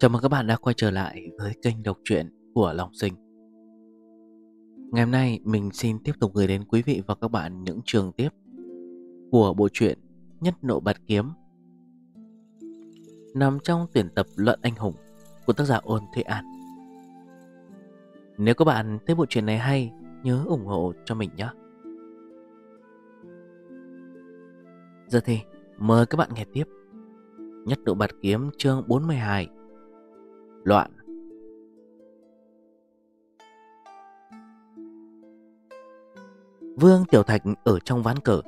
Chào mừng các bạn đã quay trở lại với kênh đọc truyện của Long Sinh. Ngày hôm nay mình xin tiếp tục gửi đến quý vị và các bạn những trường tiếp của bộ truyện Nhất Nộ Bạt Kiếm. Nằm trong tuyển tập Luận Anh Hùng của tác giả Ôn Thụy An. Nếu các bạn thấy bộ truyện này hay, nhớ ủng hộ cho mình nhé. Giờ thì mời các bạn nghe tiếp. Nhất Độ Bạt Kiếm chương 42 Loạn. Vương Tiểu Thạch ở trong ván cờ.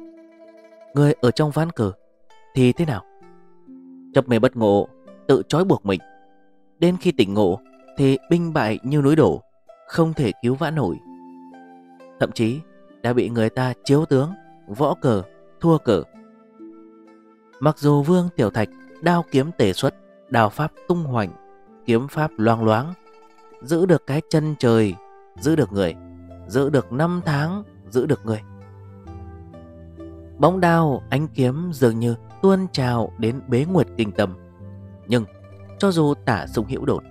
Người ở trong ván cờ Thì thế nào? Chấp mê bất ngộ Tự trói buộc mình. Đến khi tỉnh ngộ Thì binh bại như núi đổ Không thể cứu vãn nổi. Thậm chí đã bị người ta chiếu tướng Võ cờ, thua cờ. Mặc dù Vương Tiểu Thạch Đao kiếm tể xuất đào pháp tung hoành Kiếm pháp loang loáng, Giữ được cái chân trời, Giữ được người, Giữ được năm tháng, Giữ được người. Bóng đao, ánh kiếm dường như tuôn trào đến bế nguyệt kinh tâm Nhưng cho dù tả sung hữu đột,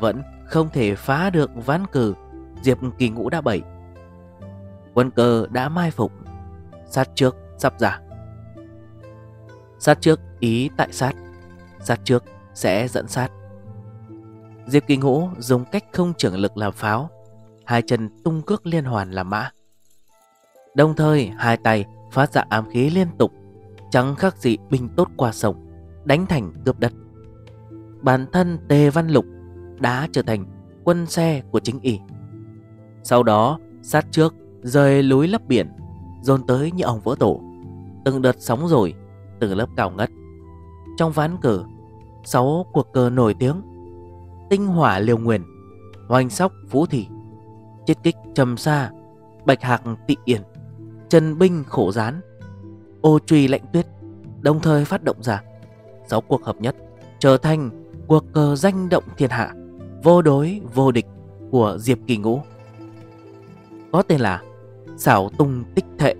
Vẫn không thể phá được ván cờ Diệp kỳ ngũ đã bảy Quân cờ đã mai phục. Sát trước, sắp ra. Sát trước ý tại sát. Sát trước sẽ dẫn sát. Diệp Kỳ Ngũ dùng cách không trưởng lực làm pháo, Hai chân tung cước liên hoàn làm mã. Đồng thời, hai tay phát ra ám khí liên tục, Chẳng khác gì binh tốt qua sông, Đánh thành cướp đất. Bản thân Tề Văn Lục đã trở thành quân xe của chính ỷ Sau đó, sát trước, rời lối lấp biển, Dồn tới như ông vỡ tổ. Từng đợt sóng rồi, Từng lớp cao ngất. Trong ván cờ, Sáu cuộc cờ nổi tiếng Tinh hỏa liều nguyền Hoành sóc phú thị, Chết kích trầm xa, Bạch hạc tị yển Trần binh khổ gián, Ô truy lạnh tuyết, Đồng thời phát động ra. Sáu cuộc hợp nhất, Trở thành cuộc cờ danh động thiên hạ, Vô đối, vô địch của Diệp Kỳ Ngũ. Có tên là Xảo tung tích thệ.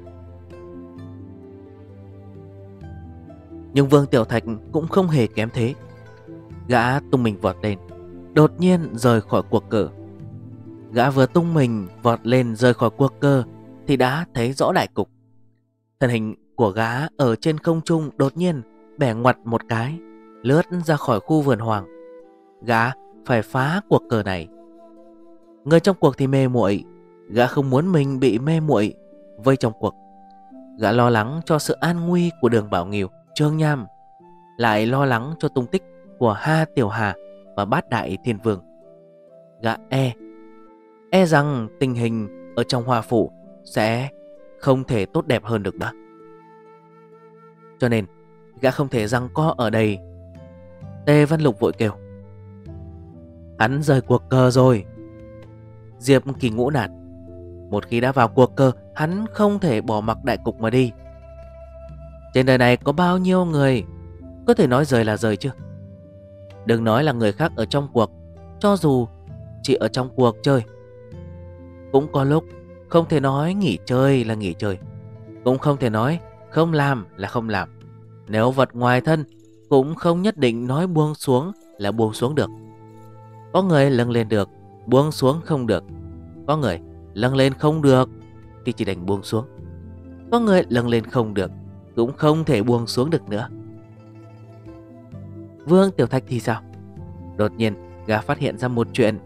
Nhưng Vương Tiểu Thạch cũng không hề kém thế. Gã tung mình vọt lên Đột nhiên rời khỏi cuộc cờ. Gã vừa tung mình vọt lên rời khỏi cuộc cờ Thì đã thấy rõ đại cục. Thân hình của gã ở trên không trung đột nhiên bẻ ngoặt một cái, Lướt ra khỏi khu vườn hoàng. Gã phải phá cuộc cờ này. Người trong cuộc thì mê muội, Gã không muốn mình bị mê muội Vây trong cuộc. Gã lo lắng cho sự an nguy của đường Bảo Nghiêu Trương Nham, Lại lo lắng cho tung tích của Ha Tiểu Hà và bát đại thiên vương. Gã e, e rằng tình hình ở trong hoa phủ sẽ không thể tốt đẹp hơn được nữa. Cho nên, gã không thể răng co ở đây. tê Văn Lục vội kêu. Hắn rời cuộc cờ rồi. Diệp kỳ ngũ nạt. Một khi đã vào cuộc cờ, hắn không thể bỏ mặc đại cục mà đi. Trên đời này có bao nhiêu người có thể nói rời là rời chưa? Đừng nói là người khác ở trong cuộc, Cho dù chỉ ở trong cuộc chơi. Cũng có lúc Không thể nói nghỉ chơi là nghỉ chơi, Cũng không thể nói không làm là không làm. Nếu vật ngoài thân Cũng không nhất định nói buông xuống là buông xuống được. Có người lâng lên được, Buông xuống không được. Có người lâng lên không được Thì chỉ đành buông xuống. Có người lâng lên không được Cũng không thể buông xuống được nữa. Vương Tiểu Thạch thì sao? Đột nhiên, gã phát hiện ra một chuyện.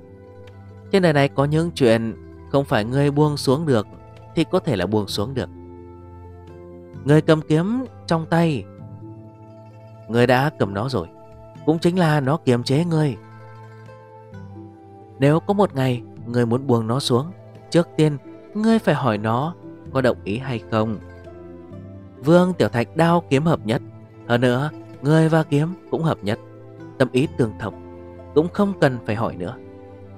Trên đời này có những chuyện Không phải người buông xuống được, Thì có thể là buông xuống được. Người cầm kiếm trong tay. Người đã cầm nó rồi, Cũng chính là nó kiềm chế người Nếu có một ngày Người muốn buông nó xuống, Trước tiên Ngươi phải hỏi nó Có đồng ý hay không. Vương Tiểu Thạch đao kiếm hợp nhất, Hơn nữa Người và kiếm cũng hợp nhất. Tâm ý tương thông, Cũng không cần phải hỏi nữa.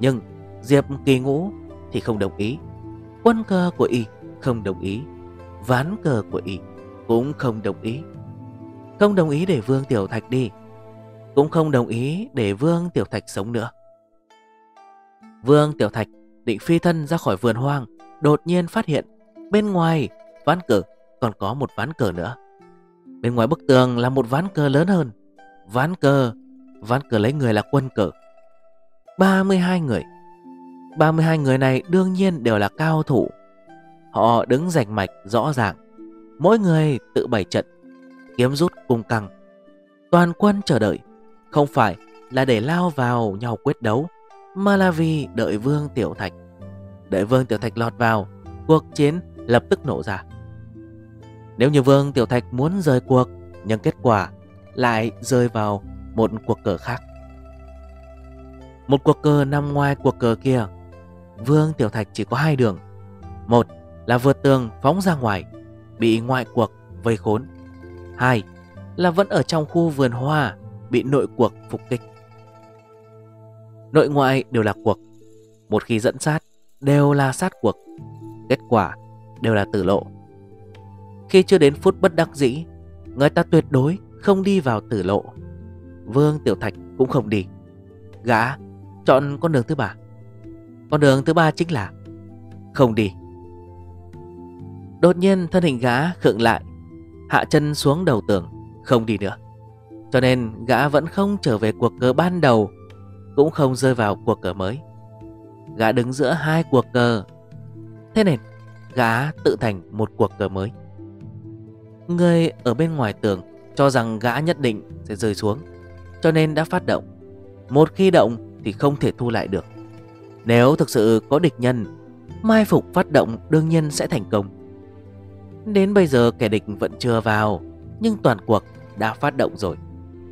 Nhưng Diệp kỳ ngũ thì không đồng ý. Quân cờ của y không đồng ý. Ván cờ của y cũng không đồng ý. Không đồng ý để Vương Tiểu Thạch đi, Cũng không đồng ý để Vương Tiểu Thạch sống nữa. Vương Tiểu Thạch định phi thân ra khỏi vườn hoang, Đột nhiên phát hiện Bên ngoài ván cờ còn có một ván cờ nữa. Bên ngoài bức tường là một ván cờ lớn hơn. Ván cờ Ván cờ lấy người là quân cờ. 32 người. 32 người này đương nhiên đều là cao thủ. Họ đứng rạch mạch rõ ràng. Mỗi người tự bày trận, Kiếm rút cung căng. Toàn quân chờ đợi. Không phải là để lao vào nhau quyết đấu, Mà là vì đợi Vương Tiểu Thạch. Đợi Vương Tiểu Thạch lọt vào, Cuộc chiến lập tức nổ ra. Nếu như Vương Tiểu Thạch muốn rời cuộc, Nhưng kết quả lại rơi vào một cuộc cờ khác. Một cuộc cờ nằm ngoài cuộc cờ kia, Vương Tiểu Thạch chỉ có hai đường. Một là vượt tường phóng ra ngoài, Bị ngoại cuộc vây khốn. Hai là vẫn ở trong khu vườn hoa, Bị nội cuộc phục kích. Nội ngoại đều là cuộc. Một khi dẫn sát, đều là sát cuộc. Kết quả đều là tử lộ. Khi chưa đến phút bất đắc dĩ, Người ta tuyệt đối không đi vào tử lộ. Vương Tiểu Thạch cũng không đi. Gã, chọn con đường thứ ba. Con đường thứ ba chính là Không đi. Đột nhiên thân hình gã khựng lại, Hạ chân xuống đầu tường, Không đi nữa. Cho nên gã vẫn không trở về cuộc cờ ban đầu, Cũng không rơi vào cuộc cờ mới. Gã đứng giữa hai cuộc cờ. Thế nên gã tự thành một cuộc cờ mới. Người ở bên ngoài tường cho rằng gã nhất định sẽ rơi xuống, Cho nên đã phát động. Một khi động thì không thể thu lại được. Nếu thực sự có địch nhân, Mai phục phát động đương nhiên sẽ thành công. Đến bây giờ kẻ địch vẫn chưa vào, Nhưng toàn cuộc đã phát động rồi.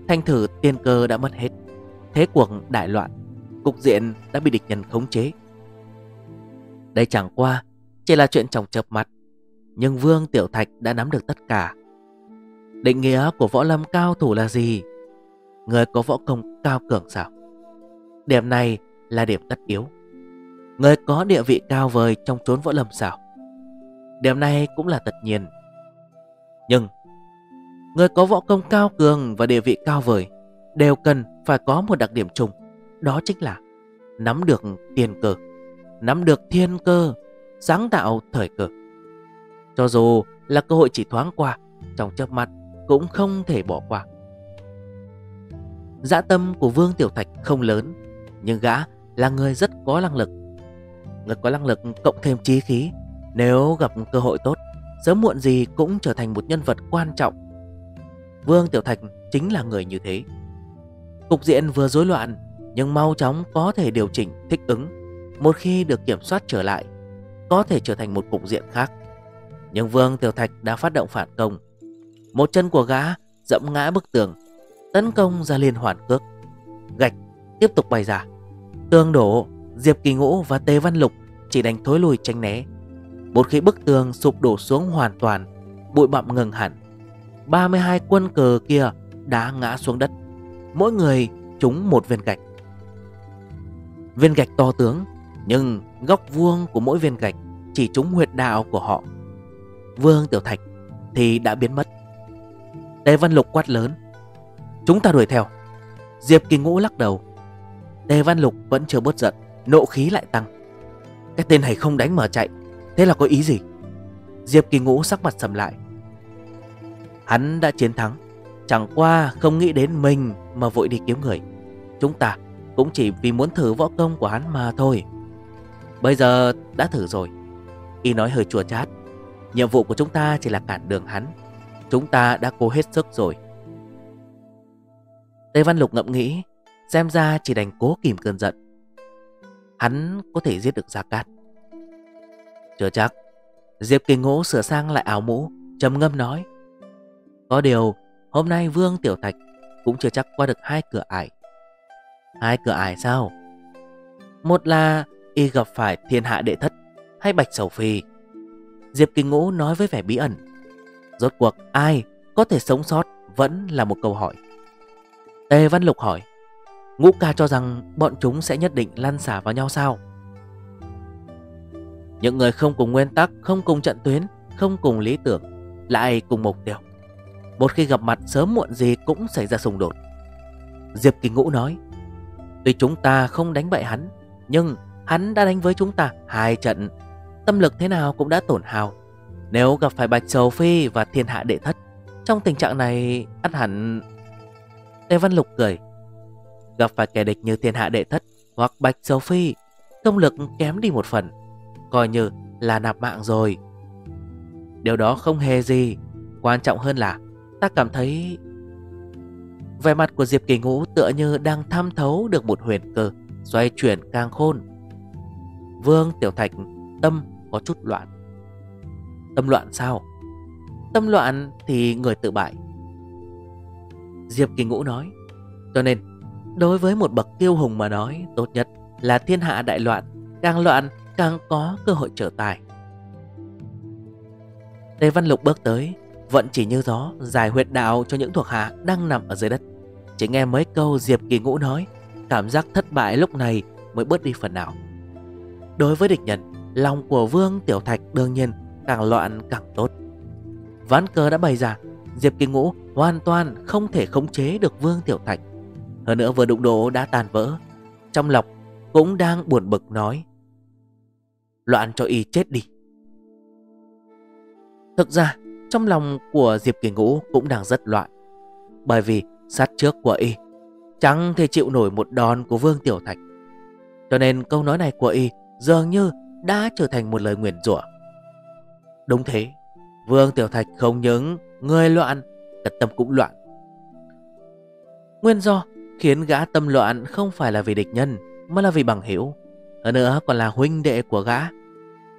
Thanh thử tiên cơ đã mất hết. Thế cuộc đại loạn, Cục diện đã bị địch nhân khống chế. Đây chẳng qua Chỉ là chuyện trong chập mặt. Nhưng Vương Tiểu Thạch đã nắm được tất cả Định nghĩa của võ lâm cao thủ là gì? Người có võ công cao cường sao? Điểm này là điểm tất yếu Người có địa vị cao vời trong chốn võ lâm sao? Điểm này cũng là tất nhiên Nhưng, Người có võ công cao cường và địa vị cao vời Đều cần phải có một đặc điểm chung Đó chính là Nắm được tiền cơ, Nắm được thiên cơ, Sáng tạo thời cơ cho dù là cơ hội chỉ thoáng qua, Trong chớp mắt cũng không thể bỏ qua. Dã tâm của Vương Tiểu Thạch không lớn, Nhưng gã là người rất có năng lực. Người có năng lực cộng thêm trí khí, Nếu gặp cơ hội tốt, Sớm muộn gì cũng trở thành một nhân vật quan trọng. Vương Tiểu Thạch chính là người như thế. Cục diện vừa rối loạn, Nhưng mau chóng có thể điều chỉnh, thích ứng. Một khi được kiểm soát trở lại, Có thể trở thành một cục diện khác. Nhưng Vương Tiểu Thạch đã phát động phản công. Một chân của gã dẫm ngã bức tường, Tấn công ra liên hoàn cước. Gạch tiếp tục bay ra. Tường đổ, Diệp Kỳ Ngũ và Tề Văn Lục Chỉ đánh thối lùi tranh né. Một khi bức tường sụp đổ xuống hoàn toàn, Bụi bặm ngừng hẳn. 32 quân cờ kia đã ngã xuống đất. Mỗi người trúng một viên gạch. Viên gạch to tướng, Nhưng góc vuông của mỗi viên gạch Chỉ trúng huyệt đạo của họ. Vương Tiểu Thạch thì đã biến mất. Tề Văn Lục quát lớn, Chúng ta đuổi theo. Diệp Kỳ Ngũ lắc đầu. Tề Văn Lục vẫn chưa bớt giận, Nộ khí lại tăng. Cái tên này không đánh mà chạy, Thế là có ý gì? Diệp Kỳ Ngũ sắc mặt sầm lại. Hắn đã chiến thắng, Chẳng qua không nghĩ đến mình Mà vội đi kiếm người. Chúng ta cũng chỉ vì muốn thử võ công của hắn mà thôi. Bây giờ đã thử rồi. Y nói hơi chua chát. Nhiệm vụ của chúng ta chỉ là cản đường hắn. Chúng ta đã cố hết sức rồi. Tây Văn Lục ngậm nghĩ, Xem ra chỉ đành cố kìm cơn giận. Hắn có thể giết được Gia Cát. Chưa chắc. Diệp Kinh Ngũ sửa sang lại áo mũ, trầm ngâm nói. Có điều, Hôm nay Vương Tiểu Thạch Cũng chưa chắc qua được hai cửa ải. Hai cửa ải sao? Một là y gặp phải thiên hạ đệ thất Hay bạch sầu phi. Diệp Kinh Ngũ nói với vẻ bí ẩn. Rốt cuộc, ai có thể sống sót vẫn là một câu hỏi. Tề Văn Lục hỏi, Ngũ ca cho rằng bọn chúng sẽ nhất định lăn xả vào nhau sao? Những người không cùng nguyên tắc, Không cùng trận tuyến, Không cùng lý tưởng Lại cùng mục tiêu? Một khi gặp mặt sớm muộn gì cũng xảy ra xung đột. Diệp Kỳ Ngũ nói, Tuy chúng ta không đánh bại hắn, Nhưng hắn đã đánh với chúng ta hai trận Tâm lực thế nào cũng đã tổn hào nếu gặp phải Bạch Sầu Phi và thiên hạ đệ thất, Trong tình trạng này, ắt hẳn Tề Văn Lục cười. Gặp phải kẻ địch như thiên hạ đệ thất hoặc Bạch Sầu Phi Công lực kém đi một phần, Coi như là nạp mạng rồi. Điều đó không hề gì Quan trọng hơn là Ta cảm thấy Vẻ mặt của Diệp Kỳ Ngũ tựa như đang tham thấu được một huyền cơ, Xoay chuyển càng khôn. Vương Tiểu Thạch tâm có chút loạn. Tâm loạn sao? Tâm loạn thì người tự bại. Diệp Kỳ Ngũ nói, Cho nên, đối với một bậc tiêu hùng mà nói, Tốt nhất là thiên hạ đại loạn, Càng loạn càng có cơ hội trở tài. Tề Văn Lục bước tới Vẫn chỉ như gió, Giải huyệt đạo cho những thuộc hạ đang nằm ở dưới đất. Chỉ nghe mấy câu Diệp Kỳ Ngũ nói, Cảm giác thất bại lúc này mới bớt đi phần nào. Đối với địch nhân Lòng của Vương Tiểu Thạch đương nhiên càng loạn càng tốt. Ván cờ đã bày ra, Diệp Kỳ Ngũ hoàn toàn không thể khống chế được Vương Tiểu Thạch. Hơn nữa vừa đụng độ đã tàn vỡ, Trong lọc cũng đang buồn bực nói, Loạn cho y chết đi. Thực ra, trong lòng của Diệp Kỳ Ngũ cũng đang rất loạn, Bởi vì sát trước của y Chẳng thể chịu nổi một đòn của Vương Tiểu Thạch. Cho nên câu nói này của y dường như đã trở thành một lời nguyền rủa. Đúng thế, Vương Tiểu Thạch không những người loạn, cả tâm cũng loạn. Nguyên do khiến gã tâm loạn không phải là vì địch nhân, Mà là vì bằng hiểu Hơn nữa còn là huynh đệ của gã,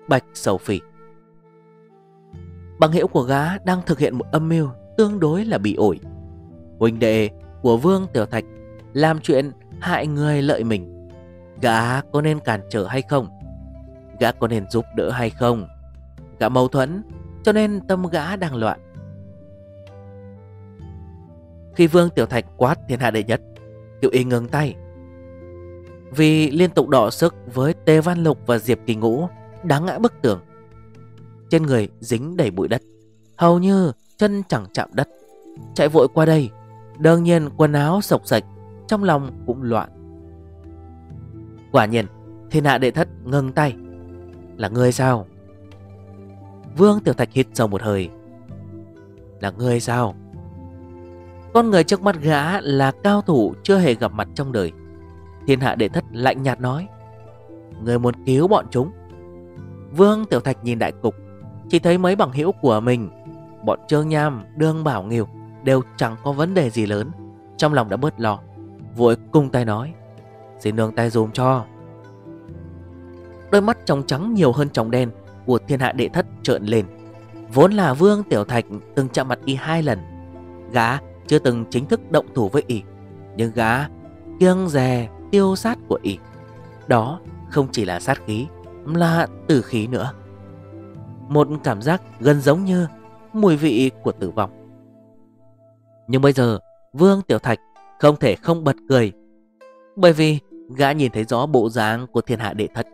Bạch Sầu Phỉ. Bằng hiểu của gã đang thực hiện một âm mưu Tương đối là bị ổi. Huynh đệ của Vương Tiểu Thạch Làm chuyện hại người lợi mình. Gã có nên cản trở hay không? Gã có nên giúp đỡ hay không? Gã mâu thuẫn, Cho nên tâm gã đang loạn. Khi Vương Tiểu Thạch quát thiên hạ đệ nhất Kiều Y ngừng tay. Vì liên tục đỏ sức với Tề Văn Lục và Diệp Kỳ Ngũ Đáng ngã bức tường. Trên người dính đầy bụi đất, Hầu như chân chẳng chạm đất. Chạy vội qua đây, Đương nhiên quần áo sọc sạch, Trong lòng cũng loạn. Quả nhiên, Thiên hạ đệ thất ngừng tay. Là người sao? Vương Tiểu Thạch hít sâu một hơi. Là người sao? Con người trước mắt gã là cao thủ Chưa hề gặp mặt trong đời. Thiên hạ đệ thất lạnh nhạt nói. Người muốn cứu bọn chúng. Vương Tiểu Thạch nhìn đại cục Chỉ thấy mấy bằng hữu của mình Bọn Trương Nham, Đương Bảo Nghiều Đều chẳng có vấn đề gì lớn. Trong lòng đã bớt lo Vội cung tay nói Xin nương tay dùm cho. Đôi mắt trong trắng nhiều hơn trong đen Của thiên hạ đệ thất trợn lên. Vốn là Vương Tiểu Thạch từng chạm mặt y hai lần. Gã chưa từng chính thức động thủ với y, Nhưng gã kiêng rè tiêu sát của y. Đó không chỉ là sát khí Là tử khí nữa. Một cảm giác gần giống như Mùi vị của tử vong. Nhưng bây giờ, Vương Tiểu Thạch không thể không bật cười, Bởi vì gã nhìn thấy rõ bộ dáng của thiên hạ đệ thất.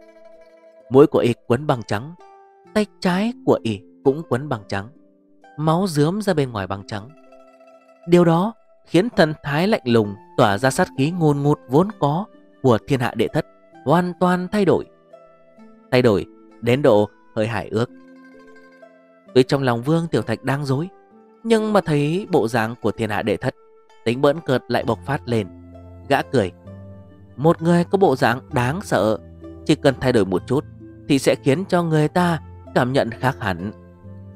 Mũi của y quấn bằng trắng, Tay trái của y cũng quấn bằng trắng, Máu dướm ra bên ngoài bằng trắng. Điều đó khiến thần thái lạnh lùng Tỏa ra sát khí ngôn ngụt vốn có Của thiên hạ đệ thất Hoàn toàn thay đổi. Thay đổi đến độ hơi hải ước. Tuy trong lòng Vương Tiểu Thạch đang dối, Nhưng mà thấy bộ dáng của thiên hạ đệ thất Tính bỡn cợt lại bộc phát lên, Gã cười. Một người có bộ dáng đáng sợ, Chỉ cần thay đổi một chút thì sẽ khiến cho người ta cảm nhận khác hẳn.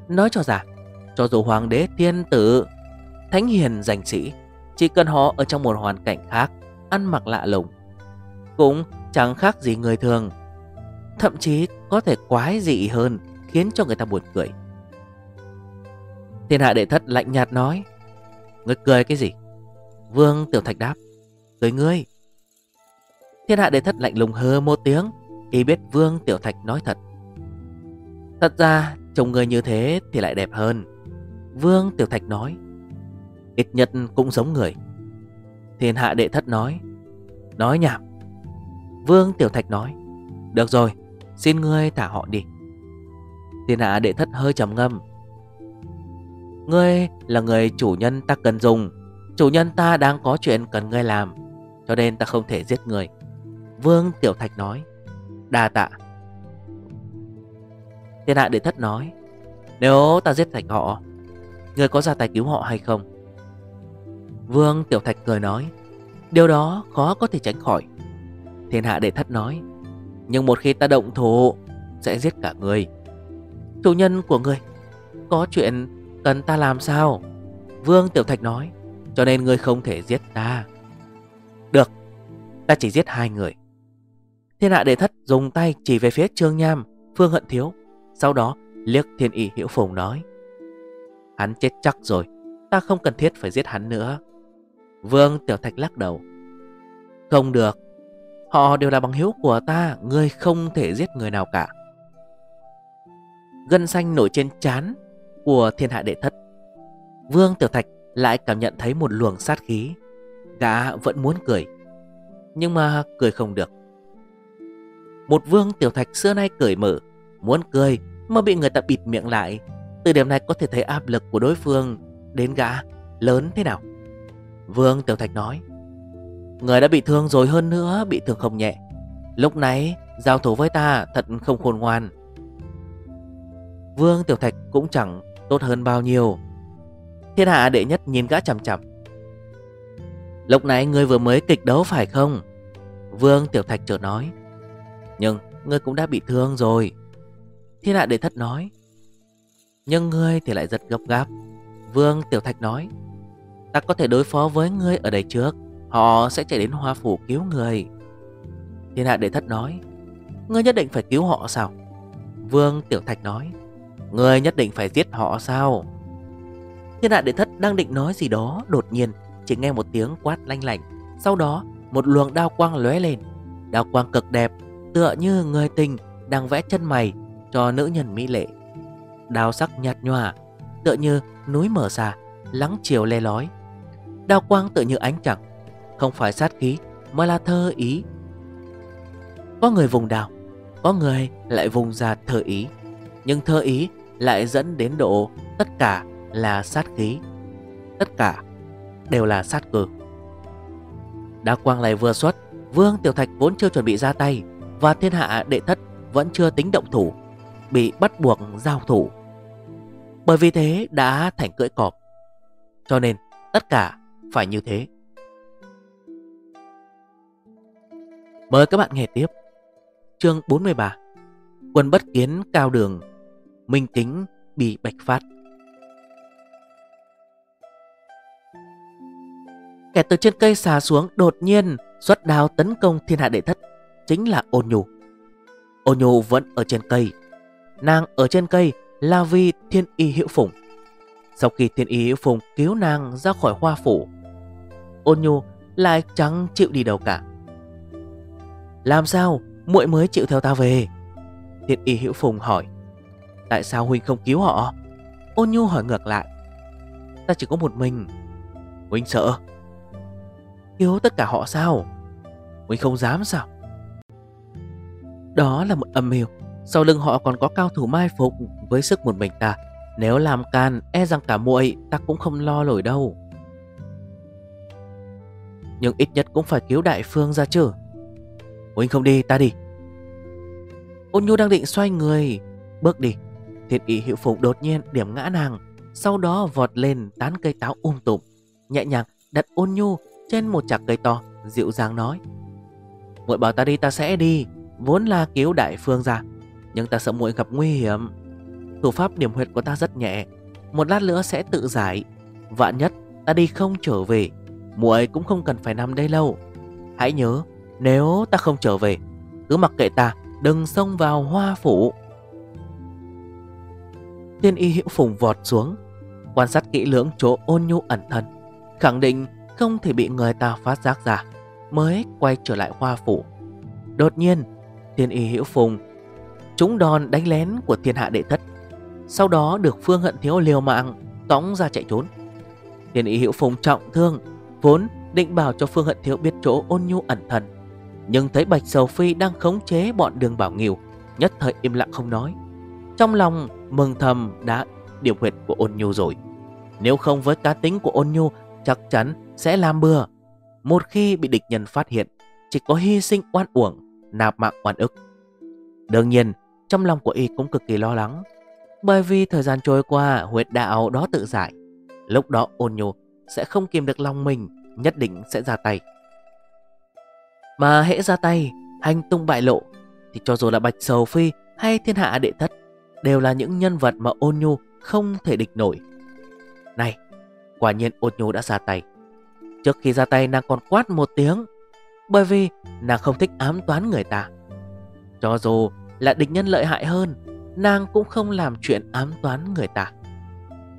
Nói cho giả Cho dù hoàng đế thiên tử, Thánh hiền danh sĩ, Chỉ cần họ ở trong một hoàn cảnh khác, Ăn mặc lạ lùng, Cũng chẳng khác gì người thường, Thậm chí có thể quái dị hơn, Khiến cho người ta buồn cười. Thiên hạ đệ thất lạnh nhạt nói, Ngươi cười cái gì? Vương Tiểu Thạch đáp, Cười ngươi. Thiên hạ đệ thất lạnh lùng hơ một tiếng Y biết Vương Tiểu Thạch nói thật. Thật ra, Trông người như thế thì lại đẹp hơn. Vương Tiểu Thạch nói, Ít nhất cũng giống người. Thiên hạ đệ thất nói Nói nhảm. Vương Tiểu Thạch nói, Được rồi, Xin ngươi thả họ đi. Thiên hạ đệ thất hơi trầm ngâm. Ngươi là người chủ nhân ta cần dùng. Chủ nhân ta đang có chuyện cần ngươi làm, Cho nên ta không thể giết người. Vương Tiểu Thạch nói Đa tạ. Thiên hạ đệ thất nói, Nếu ta giết thạch họ, người có ra tay cứu họ hay không? Vương Tiểu Thạch cười nói, Điều đó khó có thể tránh khỏi. Thiên hạ đệ thất nói, Nhưng một khi ta động thủ, Sẽ giết cả người. Chủ nhân của người, Có chuyện cần ta làm sao? Vương Tiểu Thạch nói, Cho nên ngươi không thể giết ta. Được, Ta chỉ giết hai người. Thiên hạ đệ thất dùng tay chỉ về phía Trương Nham, Phương Hận Thiếu, Sau đó liếc thiên y hiểu phùng nói, Hắn chết chắc rồi, Ta không cần thiết phải giết hắn nữa. Vương Tiểu Thạch lắc đầu, Không được, Họ đều là bằng hiếu của ta, Ngươi không thể giết người nào cả. Gân xanh nổi trên chán Của thiên hạ đệ thất. Vương Tiểu Thạch lại cảm nhận thấy một luồng sát khí. Gã vẫn muốn cười, Nhưng mà cười không được. Một vương Tiểu Thạch xưa nay cười mở, Muốn cười mà bị người ta bịt miệng lại. Từ điểm này có thể thấy áp lực của đối phương Đến gã lớn thế nào? Vương Tiểu Thạch nói, Người đã bị thương rồi hơn nữa, Bị thương không nhẹ. Lúc nãy giao thủ với ta thật không khôn ngoan. Vương Tiểu Thạch cũng chẳng tốt hơn bao nhiêu. Thiên hạ đệ nhất nhìn gã chằm chằm. Lúc nãy ngươi vừa mới kịch đấu phải không? Vương Tiểu Thạch trở nói nhưng ngươi cũng đã bị thương rồi. Thiên hạ đệ thất nói. Nhưng ngươi thì lại rất gấp gáp. Vương Tiểu Thạch nói. Ta có thể đối phó với ngươi ở đây trước. Họ sẽ chạy đến hoa phủ cứu người. Thiên hạ đệ thất nói. Ngươi nhất định phải cứu họ sao? Vương Tiểu Thạch nói. Ngươi nhất định phải giết họ sao? Thiên hạ đệ thất đang định nói gì đó, Đột nhiên, chỉ nghe một tiếng quát lanh lảnh. Sau đó, một luồng đao quang lóe lên. Đao quang cực đẹp Tựa như người tình đang vẽ chân mày Cho nữ nhân mỹ lệ. Đào sắc nhạt nhòa, Tựa như núi mở ra, Lắng chiều le lói. Đào quang tựa như ánh chẳng Không phải sát khí mà là thơ ý. Có người vùng đào, Có người lại vùng ra thơ ý. Nhưng thơ ý lại dẫn đến độ Tất cả là sát khí. Tất cả đều là sát cử Đào quang lại vừa xuất, Vương Tiểu Thạch vốn chưa chuẩn bị ra tay và thiên hạ đệ thất vẫn chưa tính động thủ, Bị bắt buộc giao thủ. Bởi vì thế đã thành cưỡi cọp, Cho nên tất cả phải như thế. Mời các bạn nghe tiếp. Chương 43 Quân bất kiến cao đường, Minh kính bị bạch phát. Kẻ từ trên cây xà xuống đột nhiên xuất đao tấn công thiên hạ đệ thất. Chính là ôn nhu. Ôn nhu vẫn ở trên cây. Nàng ở trên cây là vì thiên y hiệu phụng. Sau khi thiên y hiệu phụng cứu nàng ra khỏi hoa phủ, Ôn nhu lại chẳng chịu đi đâu cả. Làm sao muội mới chịu theo ta về? Thiên y hiệu phùng hỏi. Tại sao Huynh không cứu họ? Ôn nhu hỏi ngược lại. Ta chỉ có một mình. Huynh sợ? Cứu tất cả họ sao? Huynh không dám sao? Đó là một âm mưu. Sau lưng họ còn có cao thủ mai phục Với sức một mình ta. Nếu làm can e rằng cả muội ta cũng không lo nổi đâu. Nhưng ít nhất cũng phải cứu đại phương ra chứ. Huynh không đi, ta đi. Ôn nhu đang định xoay người, Bước đi. Thiên ý hiệu phụng đột nhiên điểm ngã nàng, Sau đó vọt lên tán cây táo um tụm Nhẹ nhàng đặt ôn nhu trên một chạc cây to, Dịu dàng nói, Muội bảo ta đi, ta sẽ đi. Vốn là cứu đại phương ra, Nhưng ta sợ muội gặp nguy hiểm. Thủ pháp điểm huyệt của ta rất nhẹ, Một lát nữa sẽ tự giải. Vạn nhất ta đi không trở về, muội cũng không cần phải nằm đây lâu. Hãy nhớ, Nếu ta không trở về, Cứ mặc kệ ta, Đừng xông vào hoa phủ. Tiên y hiệu phùng vọt xuống, Quan sát kỹ lưỡng chỗ ôn nhu ẩn thân, Khẳng định không thể bị người ta phát giác ra, Mới quay trở lại hoa phủ. Đột nhiên Tiên y Hiểu phùng, Chúng đòn đánh lén của thiên hạ đệ thất. Sau đó được phương hận thiếu liều mạng Tóng ra chạy trốn. Thiên y Hiểu phùng trọng thương, Vốn định bảo cho phương hận thiếu biết chỗ ôn nhu ẩn thần. Nhưng thấy Bạch Sầu Phi đang khống chế bọn đường bảo nghiều Nhất thời im lặng không nói. Trong lòng mừng thầm đã điều huyệt của ôn nhu rồi. Nếu không với cá tính của ôn nhu, Chắc chắn sẽ làm bừa. Một khi bị địch nhân phát hiện, Chỉ có hy sinh oan uổng. Nạp mạng oan ức. Đương nhiên, trong lòng của y cũng cực kỳ lo lắng, Bởi vì thời gian trôi qua Huyệt đạo đó tự giải. Lúc đó ôn nhu sẽ không kìm được lòng mình, Nhất định sẽ ra tay. Mà hễ ra tay, hành tung bại lộ, Thì cho dù là Bạch Sầu Phi hay thiên hạ đệ thất, Đều là những nhân vật mà ôn nhu không thể địch nổi. Này, Quả nhiên ôn nhu đã ra tay. Trước khi ra tay, nàng còn quát một tiếng bởi vì nàng không thích ám toán người ta. Cho dù là địch nhân lợi hại hơn Nàng cũng không làm chuyện ám toán người ta.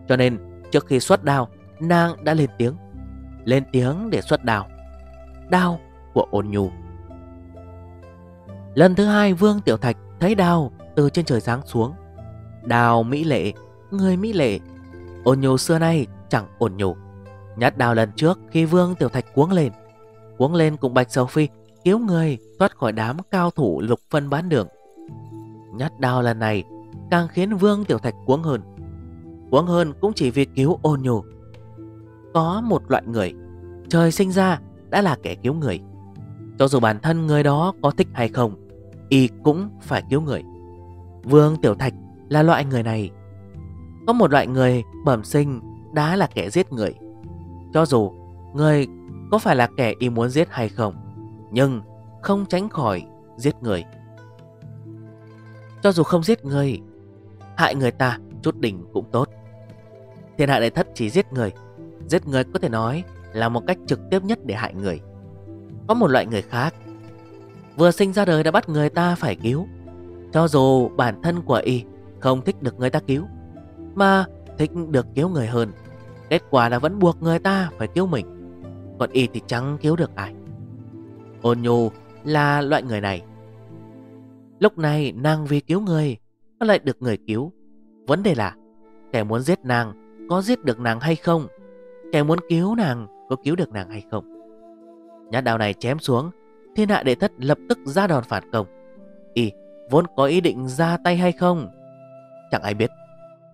Cho nên trước khi xuất đao Nàng đã lên tiếng. Lên tiếng để xuất đao. Đao của ôn nhu. Lần thứ hai Vương Tiểu Thạch thấy đao từ trên trời giáng xuống. Đào mỹ lệ, người mỹ lệ Ôn nhu xưa nay chẳng ổn nhu. Nhát đào lần trước khi Vương Tiểu Thạch cuống lên Cuống lên cùng Bạch Sầu Phi, Cứu người, thoát khỏi đám cao thủ lục phân bán đường. Nhát đao lần này càng khiến Vương Tiểu Thạch cuống hơn. Cuống hơn cũng chỉ vì cứu ôn nhù Có một loại người, Trời sinh ra đã là kẻ cứu người. Cho dù bản thân người đó có thích hay không, Y cũng phải cứu người. Vương Tiểu Thạch là loại người này. Có một loại người bẩm sinh đã là kẻ giết người. Cho dù người có phải là kẻ y muốn giết hay không? Nhưng không tránh khỏi giết người. Cho dù không giết người, Hại người ta chút đỉnh cũng tốt. Thiên hạ đại thất chỉ giết người. Giết người có thể nói là một cách trực tiếp nhất để hại người. Có một loại người khác, Vừa sinh ra đời đã bắt người ta phải cứu. Cho dù bản thân của y không thích được người ta cứu, Mà thích được cứu người hơn, Kết quả là vẫn buộc người ta phải cứu mình. Còn y thì chẳng cứu được ai. Ôn nhu là loại người này. Lúc này nàng vì cứu người, Nó lại được người cứu. Vấn đề là, Kẻ muốn giết nàng có giết được nàng hay không? Kẻ muốn cứu nàng có cứu được nàng hay không? Nhát đào này chém xuống, Thiên hạ đệ thất lập tức ra đòn phản công. Y vốn có ý định ra tay hay không? Chẳng ai biết.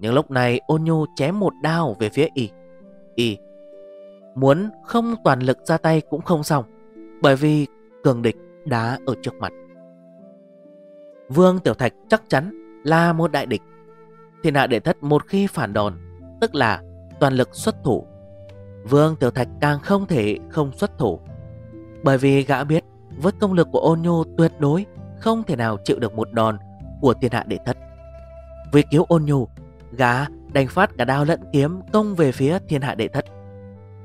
Nhưng lúc này ôn nhu chém một đao về phía Y. Y Muốn không toàn lực ra tay cũng không xong, Bởi vì cường địch đã ở trước mặt. Vương Tiểu Thạch chắc chắn là một đại địch. Thiên hạ đệ thất một khi phản đòn, Tức là toàn lực xuất thủ, Vương Tiểu Thạch càng không thể không xuất thủ. Bởi vì gã biết với công lực của ôn nhu tuyệt đối Không thể nào chịu được một đòn Của thiên hạ đệ thất. Vì cứu ôn nhu, Gã đành phát cả đao lẫn kiếm Công về phía thiên hạ đệ thất.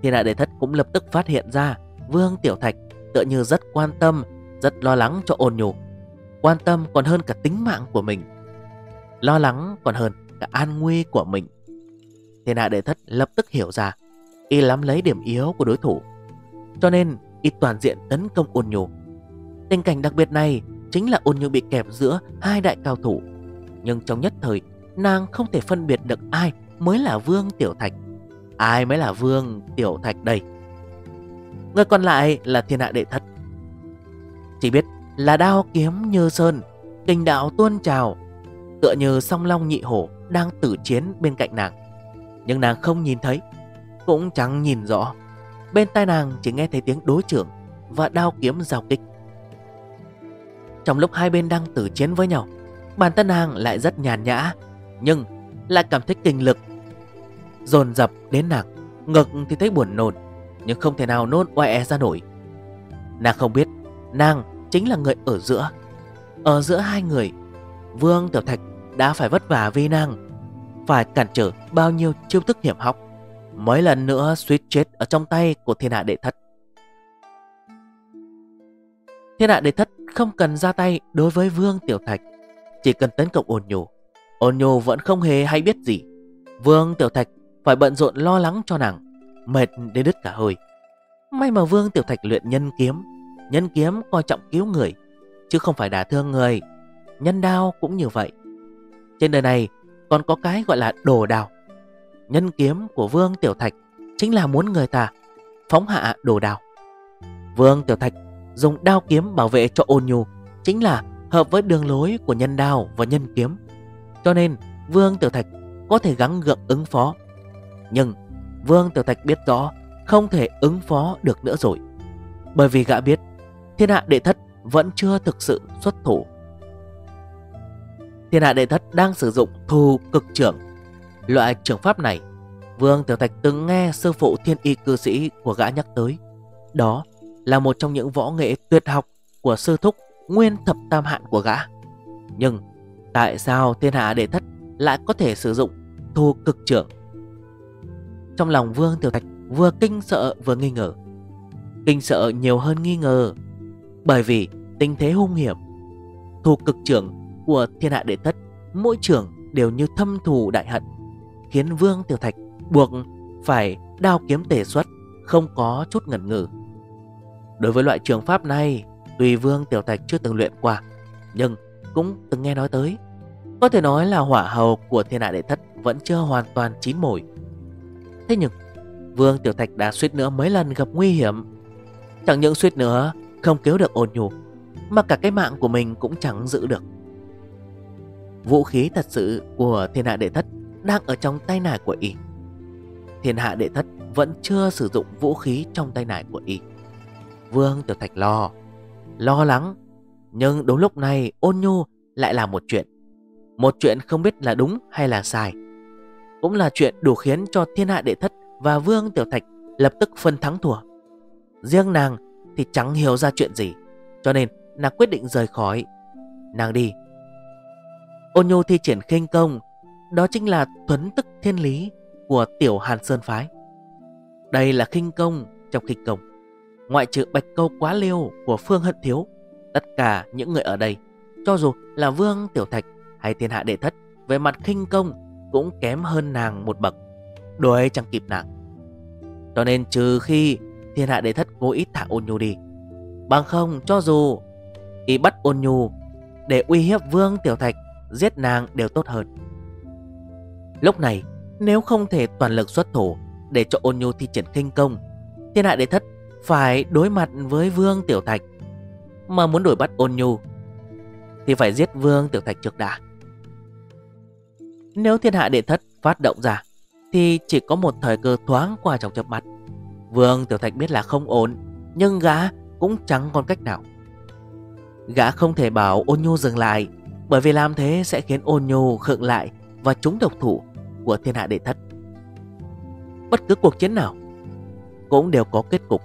Thiên hạ đệ thất cũng lập tức phát hiện ra, Vương Tiểu Thạch tựa như rất quan tâm, Rất lo lắng cho ôn nhục Quan tâm còn hơn cả tính mạng của mình. Lo lắng còn hơn cả an nguy của mình. Thiên hạ đệ thất lập tức hiểu ra, Y lắm lấy điểm yếu của đối thủ. Cho nên, y toàn diện tấn công ôn nhu. Tình cảnh đặc biệt này chính là ôn nhu bị kẹp giữa hai đại cao thủ. Nhưng trong nhất thời, nàng không thể phân biệt được ai mới là Vương Tiểu Thạch. Ai mới là Vương, Tiểu Thạch đây? Người còn lại là thiên hạ đệ thất. Chỉ biết là đao kiếm như sơn Kinh đạo tuôn trào, Tựa như song long nhị hổ đang tử chiến bên cạnh nàng. Nhưng nàng không nhìn thấy, Cũng chẳng nhìn rõ. Bên tai nàng chỉ nghe thấy tiếng đối trưởng Và đao kiếm giao kích. Trong lúc hai bên đang tử chiến với nhau, Bản thân nàng lại rất nhàn nhã, Nhưng lại cảm thấy kinh lực Dồn dập đến nàng Ngực thì thấy buồn nôn, Nhưng không thể nào nôn oe ra nổi. Nàng không biết, Nàng chính là người ở giữa. Ở giữa hai người, Vương Tiểu Thạch đã phải vất vả vì nàng, Phải cản trở bao nhiêu chiêu thức hiểm hóc, Mấy lần nữa suýt chết ở trong tay của thiên hạ đệ thất. Thiên hạ đệ thất không cần ra tay đối với Vương Tiểu Thạch, Chỉ cần tấn công ôn nhô Ôn nhô vẫn không hề hay biết gì. Vương Tiểu Thạch phải bận rộn lo lắng cho nàng, Mệt đến đứt cả hơi. May mà Vương Tiểu Thạch luyện nhân kiếm Nhân kiếm coi trọng cứu người, Chứ không phải đả thương người. Nhân đao cũng như vậy. Trên đời này còn có cái gọi là đồ đào Nhân kiếm của Vương Tiểu Thạch Chính là muốn người ta Phóng hạ đồ đào Vương Tiểu Thạch dùng đao kiếm bảo vệ cho ôn nhu, chính là hợp với đường lối của nhân đao và nhân kiếm. Cho nên Vương Tiểu Thạch có thể gắng gượng ứng phó. Nhưng Vương Tiểu Thạch biết rõ không thể ứng phó được nữa rồi. Bởi vì gã biết thiên hạ đệ thất vẫn chưa thực sự xuất thủ. Thiên hạ đệ thất đang sử dụng thù cực trưởng. Loại trưởng pháp này, Vương Tiểu Thạch từng nghe sư phụ thiên y cư sĩ của gã nhắc tới. Đó là một trong những võ nghệ tuyệt học của sư thúc nguyên thập tam hạn của gã Nhưng tại sao thiên hạ đệ thất lại có thể sử dụng thu cực trưởng trong lòng Vương Tiểu Thạch vừa kinh sợ vừa nghi ngờ. Kinh sợ nhiều hơn nghi ngờ, Bởi vì tình thế hung hiểm, Thù cực trưởng của thiên hạ đệ thất, Mỗi trưởng đều như thâm thù đại hận, Khiến Vương Tiểu Thạch buộc phải đao kiếm tể xuất, Không có chút ngẩn ngừ. Đối với loại trường pháp này, Tuy Vương Tiểu Thạch chưa từng luyện qua, Nhưng cũng từng nghe nói tới. Có thể nói là hỏa hầu của thiên hạ đệ thất Vẫn chưa hoàn toàn chín mồi. Thế nhưng, Vương Tiểu Thạch đã suýt nữa mấy lần gặp nguy hiểm. Chẳng những suýt nữa, Không cứu được ôn nhu, Mà cả cái mạng của mình cũng chẳng giữ được. Vũ khí thật sự của thiên hạ đệ thất Đang ở trong tay nải của y. Thiên hạ đệ thất vẫn chưa sử dụng vũ khí trong tay nải của y. Vương Tiểu Thạch lo Lo lắng, Nhưng đúng lúc này ôn nhu lại là một chuyện. Một chuyện không biết là đúng hay là sai. Cũng là chuyện đủ khiến cho thiên hạ đệ thất Và Vương Tiểu Thạch lập tức phân thắng thua. Riêng nàng thì chẳng hiểu ra chuyện gì, Cho nên nàng quyết định rời khỏi. Nàng đi. Ôn nhu thi triển khinh công, Đó chính là thuấn tức thiên lý Của tiểu Hàn Sơn Phái. Đây là khinh công trong khinh công. Ngoại trừ bạch câu quá liêu của Phương Hận Thiếu, Tất cả những người ở đây, Cho dù là Vương Tiểu Thạch hay thiên hạ đệ thất, Về mặt khinh công cũng kém hơn nàng một bậc. Đuổi chẳng kịp nàng. Cho nên trừ khi thiên hạ đệ thất cố ý thả ôn nhu đi. Bằng không, cho dù Y bắt ôn nhu, Để uy hiếp Vương Tiểu Thạch, Giết nàng đều tốt hơn. Lúc này, nếu không thể toàn lực xuất thủ Để cho ôn nhu thi triển kinh công, Thiên hạ đệ thất phải đối mặt với Vương Tiểu Thạch. Mà muốn đuổi bắt ôn nhu, Thì phải giết Vương Tiểu Thạch trước đã. Nếu thiên hạ đệ thất phát động ra, Thì chỉ có một thời cơ thoáng qua trong chớp mắt. Vương Tiểu Thạch biết là không ổn, Nhưng gã cũng chẳng còn cách nào. Gã không thể bảo ôn nhu dừng lại, Bởi vì làm thế sẽ khiến ôn nhu khựng lại Và trúng độc thủ của thiên hạ đệ thất. Bất cứ cuộc chiến nào Cũng đều có kết cục.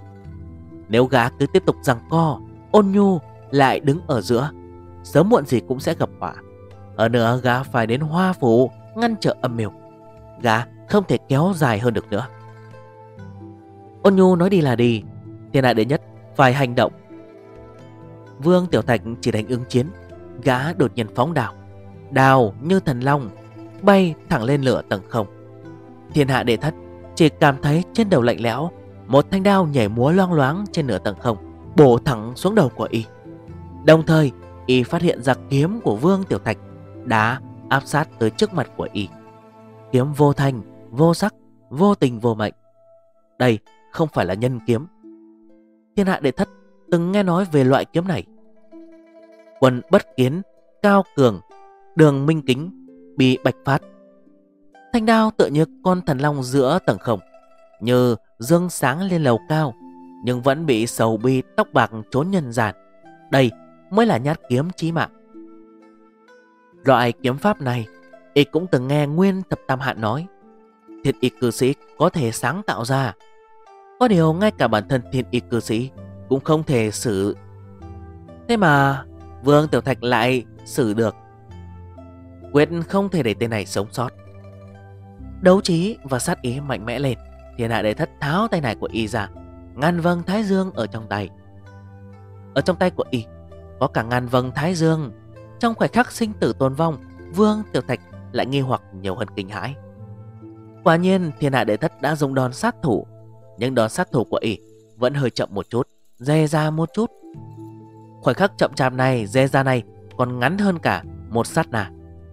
Nếu gã cứ tiếp tục rằng co, Ôn nhu lại đứng ở giữa, Sớm muộn gì cũng sẽ gặp họa. Ở nữa gã phải đến hoa phủ Ngăn trở âm mưu. Gã không thể kéo dài hơn được nữa. Ôn nhu nói đi là đi, Thiên hạ đệ nhất phải hành động. Vương Tiểu Thạch chỉ đánh ứng chiến, Gã đột nhiên phóng đảo, Đào như thần long, Bay thẳng lên lửa tầng không. Thiên hạ đệ thất Chỉ cảm thấy trên đầu lạnh lẽo, một thanh đao nhảy múa loang loáng trên nửa tầng không, Bổ thẳng xuống đầu của y. Đồng thời, y phát hiện ra kiếm của Vương Tiểu Thạch đá áp sát tới trước mặt của y. Kiếm vô thanh, vô sắc, vô tình vô mệnh. Đây không phải là nhân kiếm. Thiên hạ đệ thất từng nghe nói về loại kiếm này. Quân bất kiến, cao cường, đường minh kính, bị bạch phát. Thanh đao tựa như con thần long giữa tầng không Như dương sáng lên lầu cao Nhưng vẫn bị sầu bi tóc bạc trốn nhân gian. Đây mới là nhát kiếm chí mạng. Loại kiếm pháp này, Y cũng từng nghe Nguyên Thập Tam Hạn nói. Thiên y cư sĩ có thể sáng tạo ra. Có điều ngay cả bản thân thiên y cư sĩ Cũng không thể xử. Thế mà, Vương Tiểu Thạch lại xử được. Quyết không thể để tên này sống sót. Đấu trí và sát ý mạnh mẽ lên, Thiên hạ đệ thất tháo tay này của y ra Ngàn vâng thái dương ở trong tay. Ở trong tay của y, Có cả ngàn vâng thái dương. Trong khoảnh khắc sinh tử tồn vong Vương Tiểu Thạch lại nghi hoặc nhiều hơn kinh hãi. Quả nhiên thiên hạ đệ thất đã dùng đòn sát thủ Nhưng đòn sát thủ của y Vẫn hơi chậm một chút Dè ra một chút. Khoảnh khắc chậm chạp này Dè ra này còn ngắn hơn cả một sát nà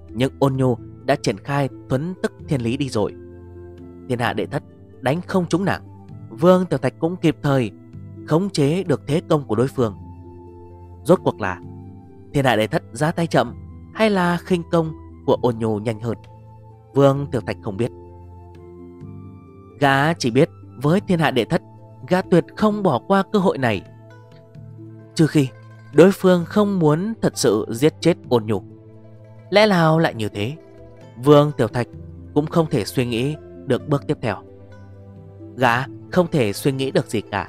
Nhưng ôn nhu đã triển khai Thuấn tức thiên lý đi rồi. Thiên hạ đệ thất đánh không trúng nặng, Vương Tiểu Thạch cũng kịp thời Khống chế được thế công của đối phương. Rốt cuộc là Thiên hạ đệ thất ra tay chậm Hay là khinh công của ôn nhù nhanh hơn? Vương Tiểu Thạch không biết. Gã chỉ biết với thiên hạ đệ thất, Gã tuyệt không bỏ qua cơ hội này. Trừ khi đối phương không muốn thật sự giết chết ôn nhục Lẽ nào lại như thế? Vương Tiểu Thạch cũng không thể suy nghĩ được bước tiếp theo. Gã không thể suy nghĩ được gì cả.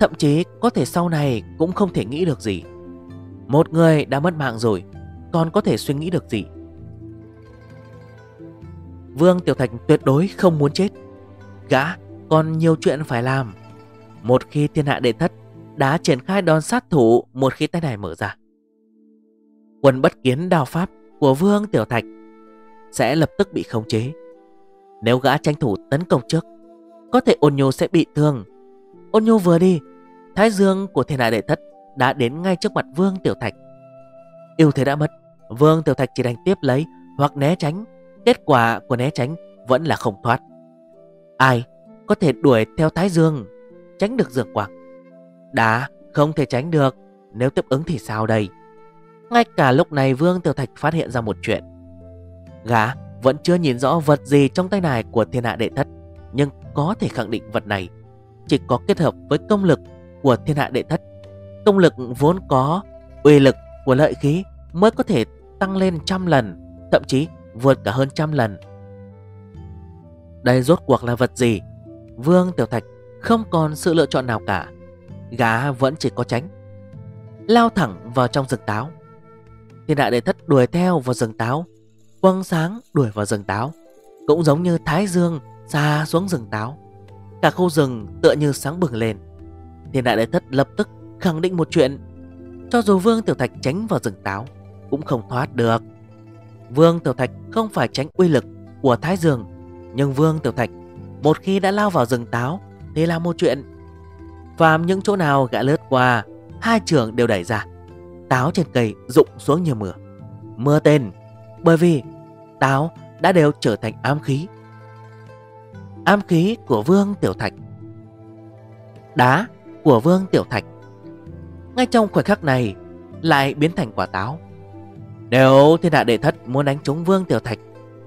Thậm chí có thể sau này cũng không thể nghĩ được gì. Một người đã mất mạng rồi Còn có thể suy nghĩ được gì? Vương Tiểu Thạch tuyệt đối không muốn chết. Gã, còn nhiều chuyện phải làm. Một khi thiên hạ đệ thất Đã triển khai đòn sát thủ, Một khi tay này mở ra, Quân bất kiến đào pháp của Vương Tiểu Thạch Sẽ lập tức bị khống chế. Nếu gã tranh thủ tấn công trước, Có thể ôn nhô sẽ bị thương. Ôn nhô vừa đi, Thái dương của thiên hạ đệ thất đã đến ngay trước mặt Vương Tiểu Thạch. Yêu thế đã mất, Vương Tiểu Thạch chỉ đành tiếp lấy, Hoặc né tránh. Kết quả của né tránh vẫn là không thoát. Ai có thể đuổi theo Thái Dương, Tránh được Dương Quang Đã, không thể tránh được. Nếu tiếp ứng thì sao đây? Ngay cả lúc này Vương Tiểu Thạch phát hiện ra một chuyện. Gã vẫn chưa nhìn rõ vật gì trong tay này của thiên hạ đệ thất, Nhưng có thể khẳng định vật này. Chỉ có kết hợp với công lực của thiên hạ đệ thất Công lực vốn có, Uy lực của lợi khí Mới có thể tăng lên trăm lần, Thậm chí vượt cả hơn trăm lần. Đây rốt cuộc là vật gì? Vương Tiểu Thạch không còn sự lựa chọn nào cả. Gã vẫn chỉ có tránh. Lao thẳng vào trong rừng táo. Thiên hạ đệ thất đuổi theo vào rừng táo. Quăng sáng đuổi vào rừng táo. Cũng giống như Thái Dương xa xuống rừng táo. Cả khu rừng tựa như sáng bừng lên. Thiên đại đệ thất lập tức khẳng định một chuyện. Cho dù Vương Tiểu Thạch tránh vào rừng táo, Cũng không thoát được. Vương Tiểu Thạch không phải tránh uy lực của Thái Dương, Nhưng Vương Tiểu Thạch, một khi đã lao vào rừng táo, Thì là một chuyện. Phàm những chỗ nào gã lướt qua, Hai trường đều đẩy ra. Táo trên cây rụng xuống như mưa. Mưa tên, Bởi vì táo đã đều trở thành ám khí. Ám khí của Vương Tiểu Thạch. Đá của Vương Tiểu Thạch ngay trong khoảnh khắc này, Lại biến thành quả táo. Nếu thiên hạ đệ thất muốn đánh trúng Vương Tiểu Thạch,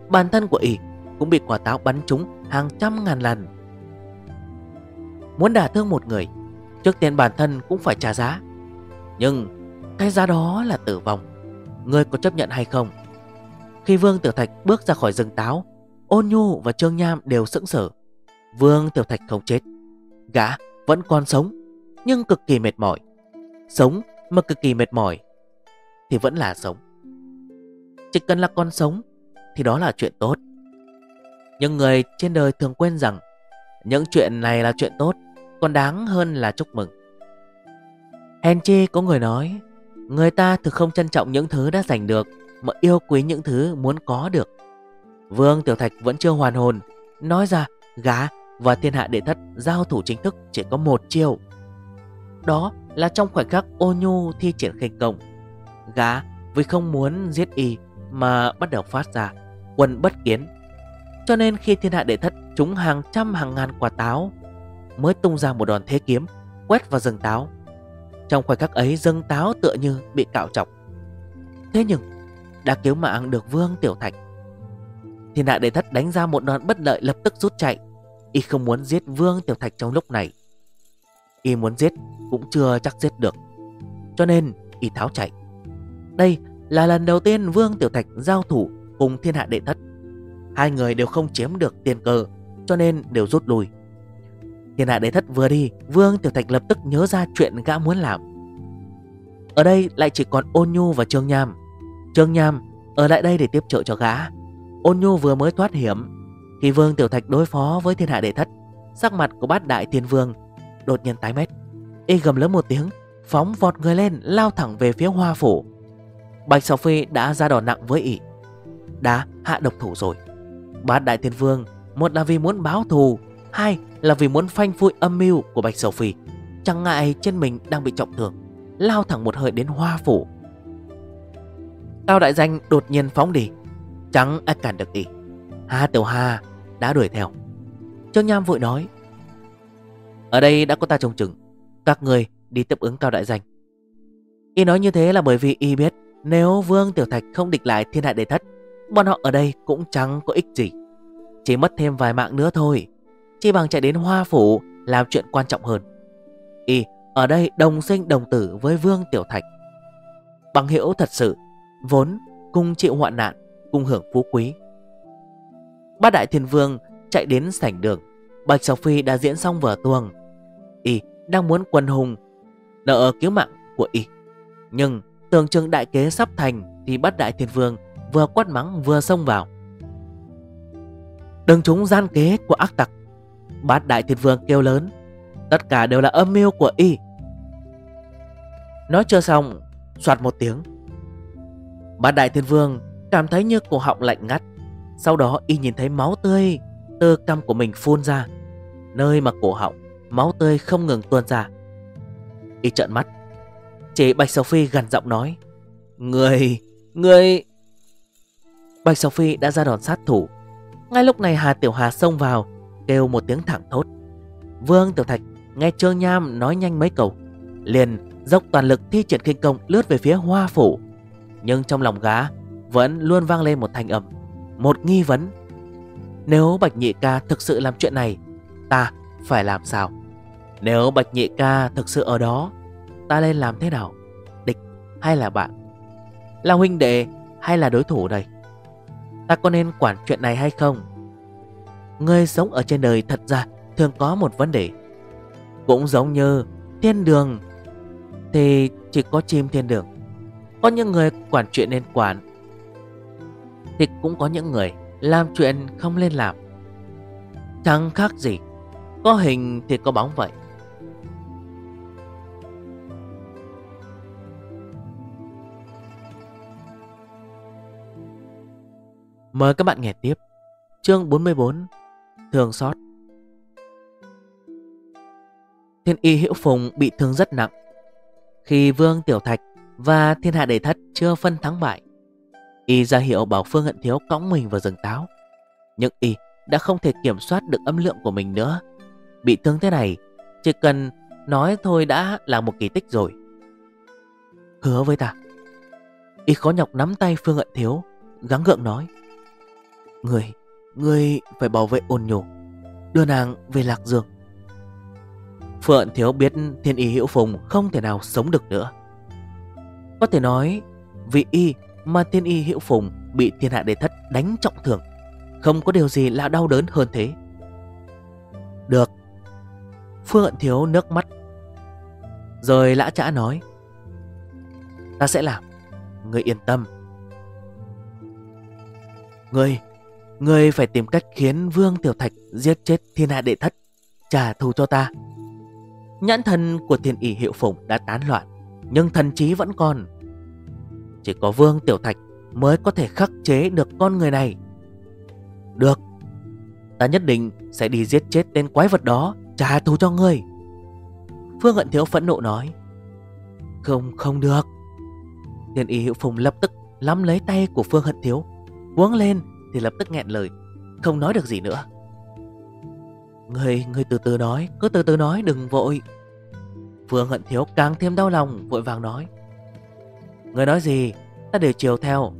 Bản thân của ỷ cũng bị quả táo bắn trúng hàng trăm ngàn lần. Muốn đả thương một người, Trước tiên bản thân cũng phải trả giá. Nhưng cái giá đó là tử vong. Người có chấp nhận hay không? Khi Vương Tiểu Thạch bước ra khỏi rừng táo, Ôn Nhu và Trương Nham đều sững sờ. Vương Tiểu Thạch không chết. Gã vẫn còn sống, Nhưng cực kỳ mệt mỏi. Sống mà cực kỳ mệt mỏi, Thì vẫn là sống. Chỉ cần là con sống, Thì đó là chuyện tốt. Nhưng người trên đời thường quên rằng, Những chuyện này là chuyện tốt, Còn đáng hơn là chúc mừng. Hèn chi có người nói, Người ta thực không trân trọng những thứ đã giành được, Mà yêu quý những thứ muốn có được. Vương Tiểu Thạch vẫn chưa hoàn hồn, Nói ra, gá và thiên hạ đệ thất giao thủ chính thức chỉ có một chiêu. Đó là trong khoảnh khắc ô nhu thi triển khinh công. Gá, vì không muốn giết y mà bắt đầu phát ra Quân bất kiến. Cho nên khi thiên hạ đệ thất trúng hàng trăm hàng ngàn quả táo, Mới tung ra một đòn thế kiếm, Quét vào rừng táo. Trong khoảnh khắc ấy, rừng táo tựa như bị cạo chọc Thế nhưng, Đã cứu mạng được vương tiểu thạch. Thiên hạ đệ thất đánh ra một đòn bất lợi lập tức rút chạy. Y không muốn giết vương tiểu thạch trong lúc này. Y muốn giết cũng chưa chắc giết được. Cho nên, Y tháo chạy. Đây là lần đầu tiên vương tiểu thạch giao thủ cùng thiên hạ đệ thất. Hai người đều không chiếm được tiền cờ, Cho nên đều rút lui. Thiên hạ đệ thất vừa đi, Vương Tiểu Thạch lập tức nhớ ra chuyện gã muốn làm. Ở đây lại chỉ còn Ôn Nhu và Trương Nham. Trương Nham ở lại đây để tiếp trợ cho gã. Ôn Nhu vừa mới thoát hiểm Khi Vương Tiểu Thạch đối phó với thiên hạ đệ thất. Sắc mặt của bát đại thiên vương Đột nhiên tái mét. Y gầm lớn một tiếng, Phóng vọt người lên, lao thẳng về phía hoa phủ. Bạch Sọc Phi đã ra đòn nặng với ỉ Đã hạ độc thủ rồi. Bát Đại Thiên Vương, Một là vì muốn báo thù, Hai là vì muốn phanh phui âm mưu của Bạch Sầu Phi. Chẳng ngại trên mình đang bị trọng thương, Lao thẳng một hơi đến hoa phủ. Cao đại danh đột nhiên phóng đi. Chẳng ai cản được y. Hà Tiểu Hà, đã đuổi theo. Trương Nham vội nói ở đây đã có ta trông chừng. Các người đi tiếp ứng Cao đại danh. Y nói như thế là bởi vì Y biết Nếu Vương Tiểu Thạch không địch lại thiên hạ đệ thất, Bọn họ ở đây cũng chẳng có ích gì. Chỉ mất thêm vài mạng nữa thôi. Chỉ bằng chạy đến hoa phủ Làm chuyện quan trọng hơn. Y ở đây đồng sinh đồng tử với Vương Tiểu Thạch. Bằng hiểu thật sự, Vốn cùng chịu hoạn nạn Cùng hưởng phú quý. Bát Đại Thiên Vương chạy đến sảnh đường. Bạch Sọc Phi đã diễn xong vở tuồng. Y đang muốn quân hùng, Nợ cứu mạng của Y. Nhưng Tưởng chừng đại kế sắp thành Thì bắt đại thiên vương vừa quát mắng vừa xông vào. Đừng chúng gian kế của ác tặc Bát đại thiên vương kêu lớn. Tất cả đều là âm mưu của y. Nói chưa xong Xoạt một tiếng. Bát đại thiên vương cảm thấy như cổ họng lạnh ngắt. Sau đó y nhìn thấy máu tươi Từ căm của mình phun ra. Nơi mà cổ họng Máu tươi không ngừng tuôn ra. Y trợn mắt Chỉ Bạch Sầu Phi gần giọng nói Người, người Bạch Sầu Phi đã ra đòn sát thủ. Ngay lúc này Hà Tiểu Hà xông vào Kêu một tiếng thẳng thốt. Vương Tiểu Thạch nghe Trương Nham nói nhanh mấy câu Liền dốc toàn lực thi triển kinh công lướt về phía hoa phủ. Nhưng trong lòng gá vẫn luôn vang lên một thanh âm Một nghi vấn. Nếu Bạch Nhị Ca thực sự làm chuyện này Ta phải làm sao? Nếu Bạch Nhị Ca thực sự ở đó, Ta nên làm thế nào? Địch hay là bạn? Là huynh đệ hay là đối thủ đây? Ta có nên quản chuyện này hay không? Người sống ở trên đời thật ra thường có một vấn đề. Cũng giống như thiên đường Thì chỉ có chim thiên đường. Có những người quản chuyện nên quản Thì cũng có những người làm chuyện không nên làm. Chẳng khác gì có hình thì có bóng vậy. Mời các bạn nghe tiếp. Chương 44 thường xót. Thiên y Hiệu Phùng bị thương rất nặng. Khi Vương Tiểu Thạch và Thiên Hạ Đệ Thất chưa phân thắng bại, Y ra hiệu bảo Phương Hận Thiếu cõng mình vào rừng táo. Nhưng Y đã không thể kiểm soát được âm lượng của mình nữa. Bị thương thế này Chỉ cần nói thôi đã là một kỳ tích rồi. Hứa với ta. Y khó nhọc nắm tay Phương Hận Thiếu Gắng gượng nói. Người, người phải bảo vệ ôn nhổ Đưa nàng về Lạc Dương. Phượng Thiếu biết thiên y hiệu phùng không thể nào sống được nữa. Có thể nói Vì y mà thiên y hiệu phùng Bị thiên hạ đế thất đánh trọng thưởng Không có điều gì là đau đớn hơn thế. Được Phương hận Thiếu nước mắt. Rồi lã trã nói, Ta sẽ làm. Người yên tâm. Người Ngươi phải tìm cách khiến Vương Tiểu Thạch giết chết thiên hạ đệ thất, Trả thù cho ta. Nhãn thần của thiên ỷ hiệu phụng đã tán loạn, Nhưng thần trí vẫn còn. Chỉ có Vương Tiểu Thạch mới có thể khắc chế được con người này. Được, Ta nhất định sẽ đi giết chết tên quái vật đó. Trả thù cho ngươi. Phương Hận Thiếu phẫn nộ nói Không không được. Thiên y hiệu phùng lập tức nắm lấy tay của Phương Hận Thiếu Quấn lên thì lập tức nghẹn lời Không nói được gì nữa. Người, người từ từ nói Cứ từ từ nói đừng vội. Phương Hận Thiếu càng thêm đau lòng Vội vàng nói Người nói gì? Ta đều chiều theo.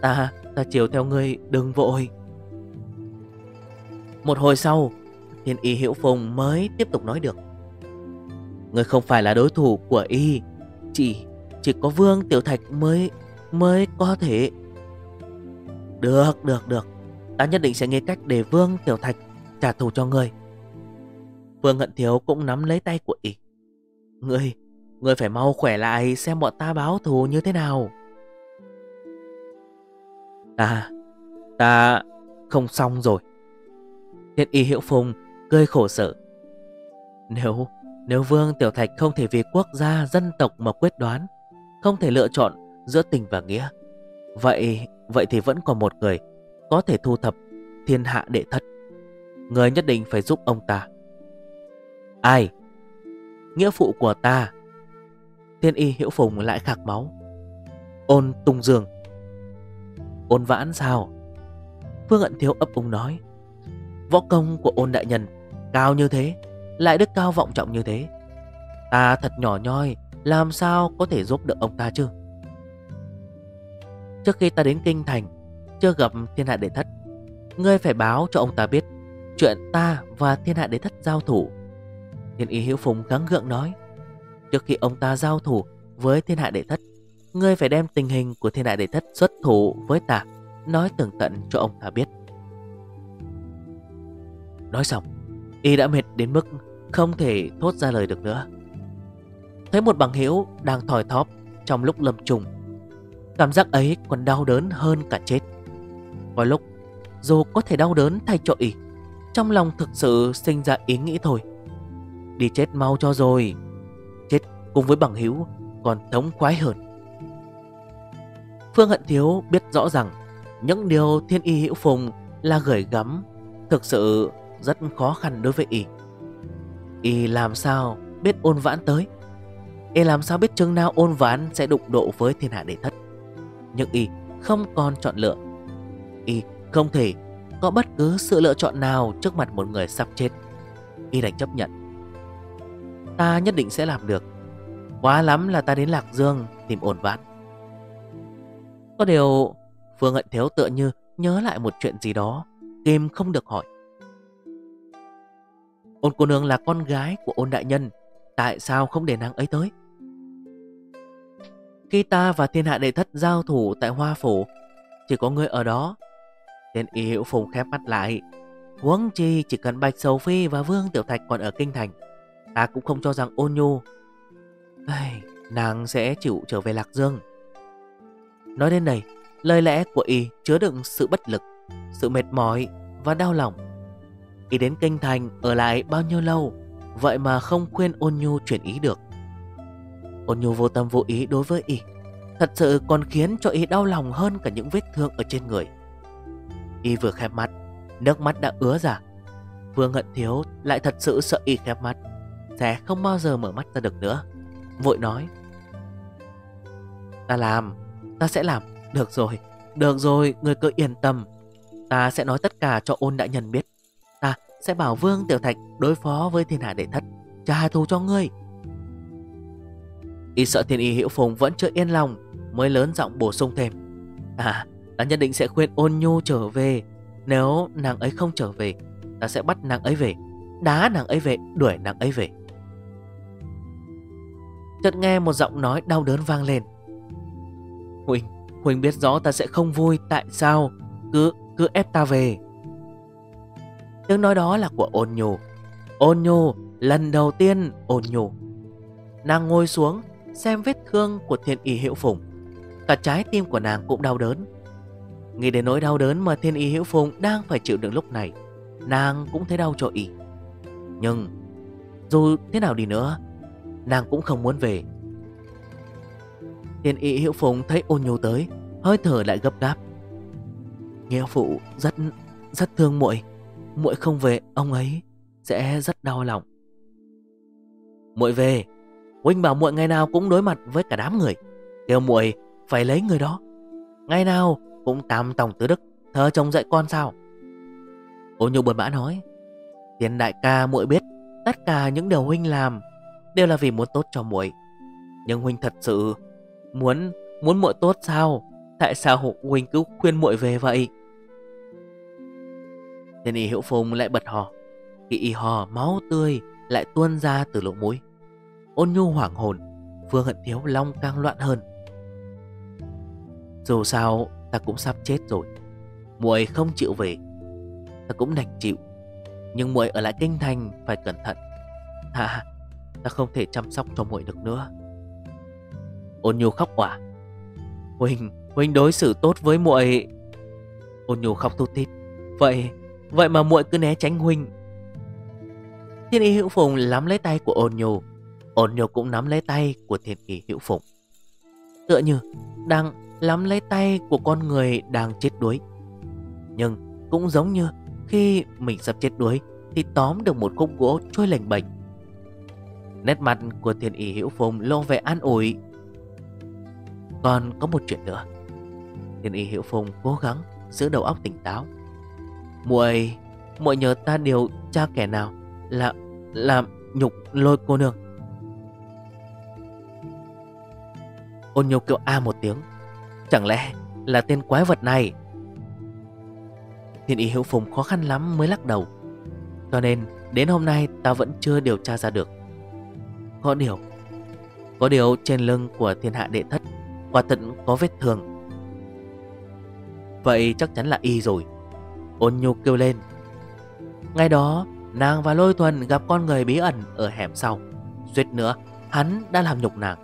Ta, ta chiều theo ngươi đừng vội. Một hồi sau Thiên y Hiễu phùng mới tiếp tục nói được. Người không phải là đối thủ của y Chỉ, chỉ có Vương Tiểu Thạch mới, mới có thể. Được, được, được. Ta nhất định sẽ nghĩ cách để Vương Tiểu Thạch trả thù cho người. Vương Hận Thiếu cũng nắm lấy tay của y. Ngươi, ngươi phải mau khỏe lại xem bọn ta báo thù như thế nào. Ta, ta không xong rồi. Thiên y hiệu phùng cười khổ sở. Nếu, nếu Vương Tiểu Thạch không thể vì quốc gia dân tộc mà quyết đoán Không thể lựa chọn giữa tình và nghĩa Vậy Vậy thì vẫn còn một người Có thể thu thập thiên hạ đệ thất. Người nhất định phải giúp ông ta. Ai? Nghĩa phụ của ta. Thiên y hiểu phùng lại khạc máu. Ôn tung dương. Ôn vãn sao? Phương ẩn thiếu ấp úng nói. Võ công của ôn đại nhân Cao như thế, Lại đức cao vọng trọng như thế. Ta thật nhỏ nhoi, Làm sao có thể giúp được ông ta chứ? Trước khi ta đến kinh thành, Chưa gặp thiên hạ đệ thất, Ngươi phải báo cho ông ta biết Chuyện ta và thiên hạ đệ thất giao thủ. Thiên ý hiếu phùng gắng gượng nói, Trước khi ông ta giao thủ với thiên hạ đệ thất, Ngươi phải đem tình hình của thiên hạ đệ thất xuất thủ với ta, Nói tường tận cho ông ta biết. Nói xong Y đã mệt đến mức không thể thốt ra lời được nữa. Thấy một bằng hữu đang thòi thóp trong lúc lâm trùng, Cảm giác ấy còn đau đớn hơn cả chết. Có lúc, dù có thể đau đớn thay cho y Trong lòng thực sự sinh ra ý nghĩ thôi. Đi chết mau cho rồi, Chết cùng với bằng hữu Còn thống khoái hơn. Phương Hận Thiếu biết rõ rằng Những điều thiên y hữu phùng Là gửi gắm Thực sự rất khó khăn đối với y. Y làm sao biết ôn vãn tới? Y làm sao biết chừng nào ôn vãn Sẽ đụng độ với thiên hạ đệ thất? Nhưng Y không còn chọn lựa. Y không thể có bất cứ sự lựa chọn nào trước mặt một người sắp chết. Y đành chấp nhận. Ta nhất định sẽ làm được. Quá lắm là ta đến Lạc Dương tìm ổn vãn. Có điều, Phương Hận Thiếu tựa như nhớ lại một chuyện gì đó, Kim không được hỏi. Ôn cô nương là con gái của ôn đại nhân Tại sao không để nàng ấy tới? Khi ta và thiên hạ đệ thất giao thủ tại Hoa Phủ Chỉ có người ở đó. Tên y hiệu phùng khép mắt lại. Huống chi chỉ cần Bạch Sầu Phi và Vương Tiểu Thạch còn ở Kinh Thành Ta cũng không cho rằng ôn nhu. Ai, Nàng sẽ chịu trở về Lạc Dương. Nói đến đây Lời lẽ của y chứa đựng sự bất lực Sự mệt mỏi và đau lòng. Y đến Kinh Thành ở lại bao nhiêu lâu, Vậy mà không khuyên ôn nhu chuyển ý được. Ôn nhu vô tâm vô ý đối với y, Thật sự còn khiến cho y đau lòng hơn cả những vết thương ở trên người. Y vừa khép mắt, Nước mắt đã ứa ra. Vương Hận Thiếu, lại thật sự sợ y khép mắt, Sẽ không bao giờ mở mắt ra được nữa. Vội nói, Ta làm, Ta sẽ làm. Được rồi Được rồi, Người cứ yên tâm. Ta sẽ nói tất cả cho ôn đại nhân biết sẽ bảo Vương Tiểu Thạch Đối phó với thiên hạ đệ thất, Trả thù cho ngươi. Y sợ thiên y hiểu phùng vẫn chưa yên lòng, Mới lớn giọng bổ sung thêm. À Ta nhất định sẽ khuyên ôn nhu trở về. Nếu nàng ấy không trở về, Ta sẽ bắt nàng ấy về, Đá nàng ấy về, Đuổi nàng ấy về. Chợt nghe một giọng nói đau đớn vang lên. Huỳnh Huỳnh biết rõ ta sẽ không vui, Tại sao? Cứ cứ ép ta về. Tiếng nói đó là của ôn nhu Ôn nhu Lần đầu tiên ôn nhu Nàng ngồi xuống Xem vết thương của thiên y hiệu phụng, Cả trái tim của nàng cũng đau đớn. Nghĩ đến nỗi đau đớn mà thiên y hiệu phụng đang phải chịu đựng lúc này Nàng cũng thấy đau cho y. Nhưng dù thế nào đi nữa Nàng cũng không muốn về. Thiên y hiệu phụng thấy ôn nhu tới Hơi thở lại gấp gáp. Nghĩa phụ rất rất thương muội muội không về, ông ấy Sẽ rất đau lòng. Muội về, Huynh bảo muội ngày nào cũng đối mặt với cả đám người, Kêu muội phải lấy người đó. Ngày nào cũng tam tổng tứ đức, thờ chồng dạy con sao? Ô nhu buồn bã nói, Tiền đại ca muội biết, Tất cả những điều huynh làm Đều là vì muốn tốt cho muội. Nhưng huynh thật sự Muốn muốn muội tốt sao? Tại sao huynh cứ khuyên muội về vậy? Thiên y hiệu phùng lại bật hò. Khi y hò, máu tươi Lại tuôn ra từ lỗ mũi. Ôn nhu hoảng hồn, Phương hận thiếu long càng loạn hơn. Dù sao, Ta cũng sắp chết rồi. Muội không chịu về. Ta cũng đành chịu. Nhưng muội ở lại kinh thành phải cẩn thận. À Ta không thể chăm sóc cho muội được nữa. Ôn nhu khóc quả. Huynh Huynh đối xử tốt với muội. Ôn nhu khóc thút thít. Vậy Vậy mà muội cứ né tránh Huynh. Thiên y hữu phùng nắm lấy tay của ôn nhô Ôn nhô cũng nắm lấy tay của thiên y hữu phùng. Tựa như đang Lắm lấy tay của con người đang chết đuối. Nhưng cũng giống như khi mình sắp chết đuối Thì tóm được một khúc gỗ trôi lành bệnh Nét mặt của thiên ý hữu phùng lộ vẻ an ủi. Còn có một chuyện nữa. Thiên ý hữu phùng cố gắng giữ đầu óc tỉnh táo muội muội nhờ ta điều tra kẻ nào Là làm nhục lôi cô nương. Ôn nhục kêu a một tiếng. Chẳng lẽ là tên quái vật này? Thiên ý hữu phùng khó khăn lắm mới lắc đầu. Cho nên, đến hôm nay ta vẫn chưa điều tra ra được. Có điều Có điều trên lưng của thiên hạ đệ thất, Quả thật có vết thương. Vậy chắc chắn là y rồi. Ôn nhu kêu lên. Ngày đó, nàng và lôi thuần gặp con người bí ẩn ở hẻm sau. Suýt nữa, hắn đã làm nhục nàng.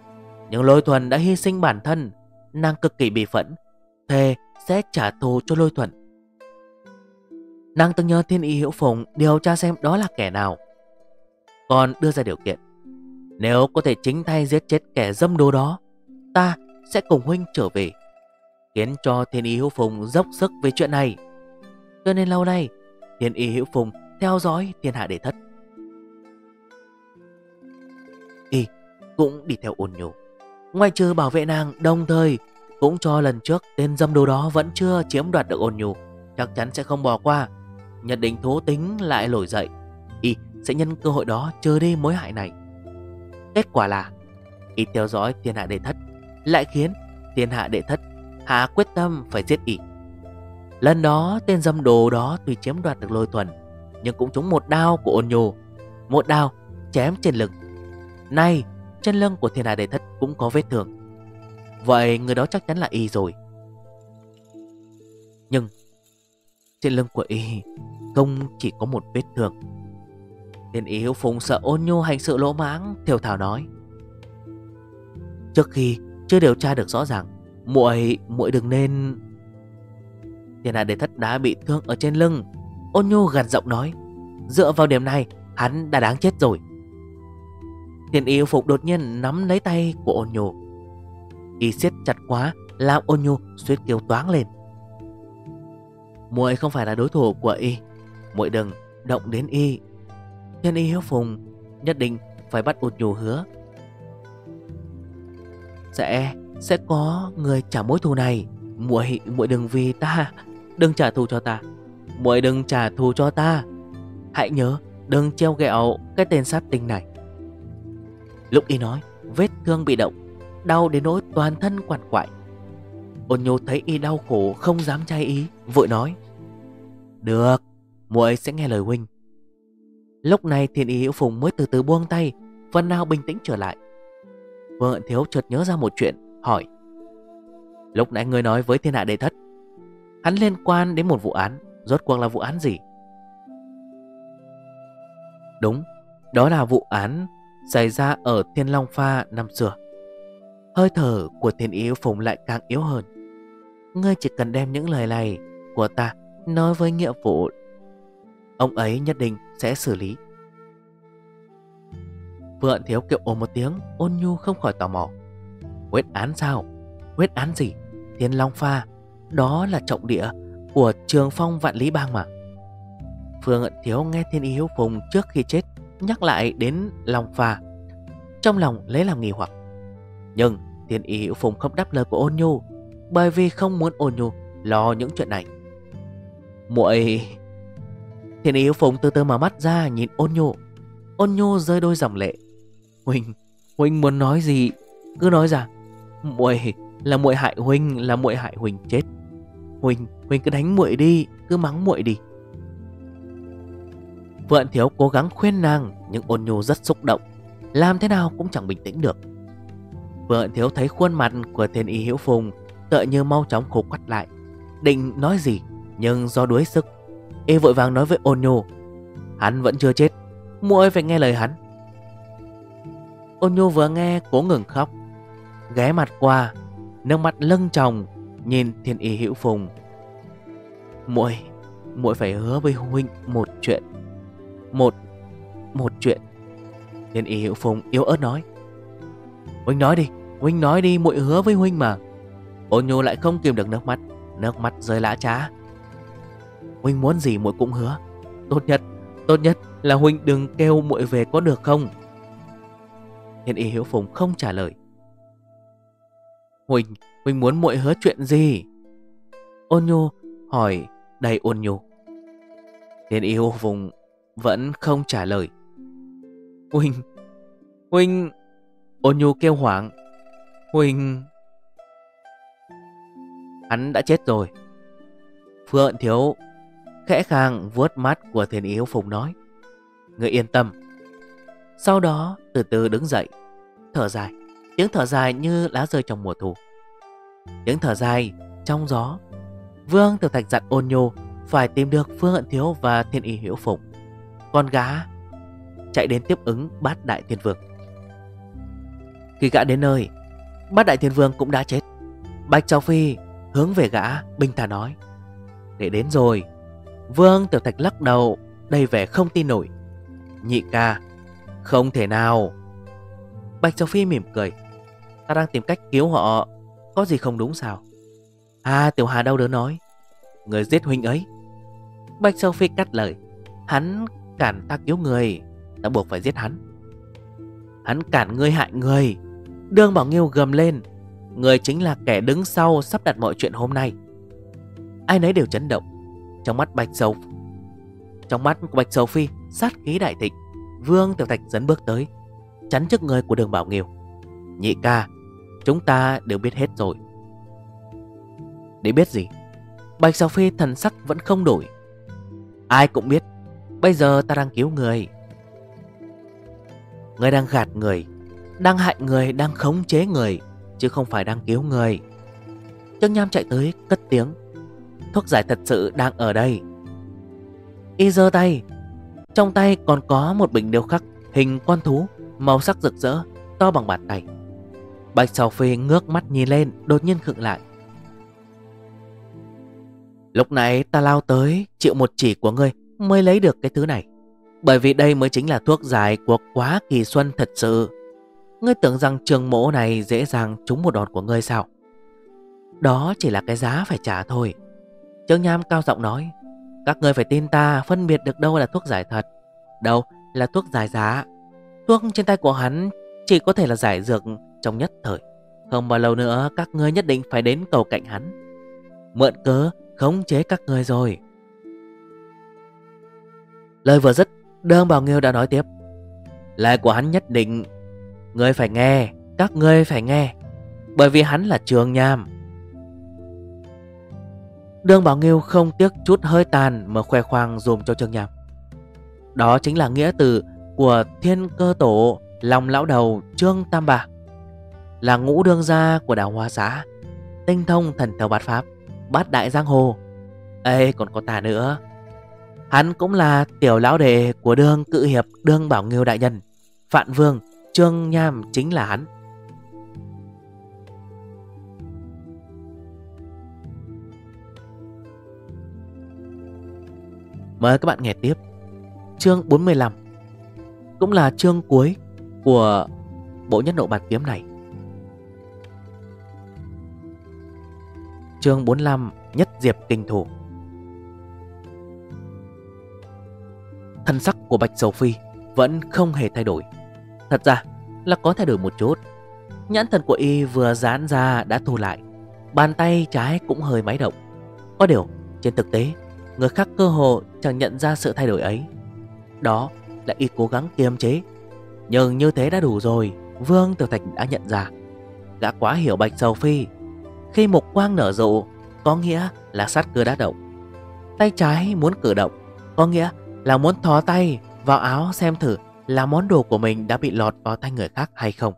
Nhưng lôi thuần đã hy sinh bản thân, Nàng cực kỳ bị phẫn. Thề sẽ trả thù cho lôi thuần. Nàng từng nhờ thiên y hiểu phùng Điều tra xem đó là kẻ nào. Còn đưa ra điều kiện. Nếu có thể chính tay giết chết kẻ dâm đồ đó, Ta sẽ cùng huynh trở về, Khiến cho thiên y Hiễu phùng dốc sức về chuyện này. Cho nên lâu nay, Thiên y hữu phùng theo dõi thiên hạ đệ thất. Y cũng đi theo ôn nhủ Ngoài trừ bảo vệ nàng, đồng thời Cũng cho lần trước tên dâm đồ đó vẫn chưa chiếm đoạt được ôn nhu, Chắc chắn sẽ không bỏ qua. Nhận định thú tính lại nổi dậy. Y sẽ nhân cơ hội đó chờ đi mối hại này. Kết quả là, Y theo dõi thiên hạ đệ thất Lại khiến thiên hạ đệ thất Hạ quyết tâm phải giết Y. Lần đó, tên dâm đồ đó tuy chiếm đoạt được lôi thuần, Nhưng cũng trúng một đao của ôn nhô Một đao chém trên lưng Nay chân lưng của thiên hạ đệ thất cũng có vết thương. Vậy người đó chắc chắn là y rồi. Nhưng Trên lưng của y Không chỉ có một vết thương. Tên y hữu phùng sợ ôn nhô hành sự lỗ mãng, Thiều thảo nói. Trước khi chưa điều tra được rõ ràng, muội muội đừng nên Thiên hạ đệ thất đã bị thương ở trên lưng. Ôn nhu gần giọng nói, Dựa vào điểm này, Hắn đã đáng chết rồi. Thiên yêu phục đột nhiên nắm lấy tay của ôn nhu. Y siết chặt quá Làm ôn nhu suýt kêu toáng lên. Muội không phải là đối thủ của y, muội đừng động đến y. Thiên y hiếu phùng Nhất định phải bắt ôn nhu hứa. Sẽ Sẽ có người trả mối thù này, muội muội đừng vì ta. Đừng trả thù cho ta. Muội đừng trả thù cho ta. Hãy nhớ, đừng treo ghẹo cái tên sát tinh này. Lúc y nói, Vết thương bị động, Đau đến nỗi toàn thân quằn quại. Ôn nhô thấy y đau khổ, không dám chay ý, Vội nói, Được, muội sẽ nghe lời huynh. Lúc này thiên ý hữu phùng mới từ từ buông tay, Phần nào bình tĩnh trở lại. Vương hận thiếu chợt nhớ ra một chuyện, Hỏi, Lúc nãy người nói với thiên hạ đệ thất Hắn liên quan đến một vụ án Rốt cuộc là vụ án gì Đúng Đó là vụ án xảy ra ở Thiên Long Pha năm xưa. Hơi thở của thiên yếu phùng lại càng yếu hơn. Ngươi chỉ cần đem những lời này của ta nói với nghĩa vụ. Ông ấy nhất định sẽ xử lý. vượng thiếu kiệu ồ một tiếng, ôn nhu không khỏi tò mò. Huyết án sao? Huyết án gì? Thiên Long Pha. Đó là trọng địa của trường phong vạn lý bang mà. Phương Ận Thiếu nghe Thiên Y Hiếu Phùng trước khi chết, nhắc lại đến lòng phà Trong lòng lấy làm nghi hoặc. Nhưng Thiên Y hiếu Phùng không đáp lời của ôn nhu, Bởi vì không muốn ôn nhu lo những chuyện này. Muội Thiên Y hiếu Phùng từ từ mở mắt ra nhìn ôn nhu. Ôn nhu rơi đôi dòng lệ. Huynh Huynh muốn nói gì? Cứ nói ra. Muội là muội hại Huynh Là muội hại Huynh chết. Huỳnh, Huỳnh cứ đánh muội đi Cứ mắng muội đi. Phượng thiếu cố gắng khuyên nàng Nhưng ôn nhu rất xúc động. Làm thế nào cũng chẳng bình tĩnh được. Phượng thiếu thấy khuôn mặt của thiên y hiểu phùng Tựa như mau chóng khổ quắt lại. Định nói gì Nhưng do đuối sức Y vội vàng nói với ôn nhu. Hắn vẫn chưa chết muội phải nghe lời hắn. Ôn nhu vừa nghe cố ngừng khóc. Ghé mặt qua Nước mắt lưng tròng Nhìn thiên y hữu phùng. Muội muội phải hứa với huynh một chuyện. Một Một chuyện. Thiên y hữu phùng yếu ớt nói. Huynh nói đi, Huynh nói đi, muội hứa với Huynh mà. Ôn nhu lại không kìm được nước mắt Nước mắt rơi lã trá. Huynh muốn gì muội cũng hứa. Tốt nhất Tốt nhất là Huynh đừng kêu muội về có được không? Thiên y hữu phùng không trả lời. Huynh Huynh muốn muội hứa chuyện gì? Ôn nhu hỏi đầy ôn nhu. Thiên yêu vùng vẫn không trả lời. Huynh Huynh Ôn nhu kêu hoảng. Huynh Hắn đã chết rồi. Phượng thiếu Khẽ khàng vuốt mắt của thiên yêu phùng nói. Người yên tâm. Sau đó từ từ đứng dậy, Thở dài. Tiếng thở dài như lá rơi trong mùa thu. Tiếng thở dài trong gió. Vương tiểu thạch dặn ôn nhô Phải tìm được Phương Hận Thiếu và Thiên Y Hiểu phục con gá chạy đến tiếp ứng bát đại thiên vương. Khi gã đến nơi, Bát đại thiên vương cũng đã chết. Bạch Châu Phi hướng về gã Bình thản nói Để đến rồi. Vương Tiểu Thạch lắc đầu Đầy vẻ không tin nổi Nhị ca Không thể nào. Bạch Châu Phi mỉm cười Ta đang tìm cách cứu họ. Có gì không đúng sao? À Tiểu Hà đau đớn nói. Người giết huynh ấy. Bạch Châu Phi cắt lời. Hắn cản ta cứu người. Ta buộc phải giết hắn. Hắn cản ngươi hại người. Đương Bảo Nghiêu gầm lên. Người chính là kẻ đứng sau sắp đặt mọi chuyện hôm nay. Ai nấy đều chấn động. Trong mắt Bạch Sầu, Trong mắt của Bạch Sầu Phi Sát khí đại thịnh. Vương Tiểu Thạch dẫn bước tới Chắn trước người của đường Bảo Nghiêu. Nhị ca Chúng ta đều biết hết rồi. Để biết gì? Bạch sào Phi thần sắc vẫn không đổi. Ai cũng biết Bây giờ ta đang cứu người. Người đang gạt người Đang hại người, đang khống chế người Chứ không phải đang cứu người. Trương Nham chạy tới cất tiếng. Thuốc giải thật sự đang ở đây. Y giơ tay. Trong tay còn có một bình điêu khắc Hình con thú Màu sắc rực rỡ To bằng bàn tay. Bạch Sào Phi ngước mắt nhìn lên, Đột nhiên khựng lại. Lúc này ta lao tới, Chịu một chỉ của ngươi, Mới lấy được cái thứ này. Bởi vì đây mới chính là thuốc giải của quá kỳ xuân thật sự. Ngươi tưởng rằng trường mỗ này dễ dàng trúng một đòn của ngươi sao? Đó chỉ là cái giá phải trả thôi. Trương Nham cao giọng nói, Các ngươi phải tin ta phân biệt được đâu là thuốc giải thật, Đâu là thuốc giải giá. Thuốc trên tay của hắn chỉ có thể là giải dược trong nhất thời. Không bao lâu nữa, các ngươi nhất định phải đến cầu cạnh hắn. Mượn cớ, khống chế các ngươi rồi. Lời vừa dứt Đơn Bảo Nghiêu đã nói tiếp. Lời của hắn nhất định, Ngươi phải nghe, Các ngươi phải nghe, Bởi vì hắn là trường nham. Đương Bảo Nghiêu không tiếc chút hơi tàn Mà khoe khoang dùm cho Trương Nham. Đó chính là nghĩa từ Của thiên cơ tổ. Lòng lão đầu Trương Tam Bạc, Là ngũ đương gia của đảo Hoa xá, Tinh thông thần thầu bát pháp, Bát đại giang hồ. Ê, còn có ta nữa. Hắn cũng là tiểu lão đệ của đương cự hiệp đương bảo nghiêu đại nhân, Phạn Vương Trương Nham chính là hắn. Mời các bạn nghe tiếp. Chương 45 Cũng là chương cuối của bộ nhất nộ bàn kiếm này. Chương 45 Nhất Diệp Kinh Thủ. Thân sắc của Bạch Sầu Phi vẫn không hề thay đổi. Thật ra là có thay đổi một chút. Nhãn thần của y vừa dán ra đã thu lại. Bàn tay trái cũng hơi máy động. Có điều, trên thực tế, Người khác cơ hồ chẳng nhận ra sự thay đổi ấy. Đó là y cố gắng kiềm chế nhưng như thế đã đủ rồi Vương Tiểu Thạch đã nhận ra Gã quá hiểu Bạch Sầu Phi Khi mục quang nở rộ Có nghĩa là sát cơ đã động Tay trái muốn cử động Có nghĩa là muốn thó tay vào áo xem thử là món đồ của mình đã bị lọt vào tay người khác hay không.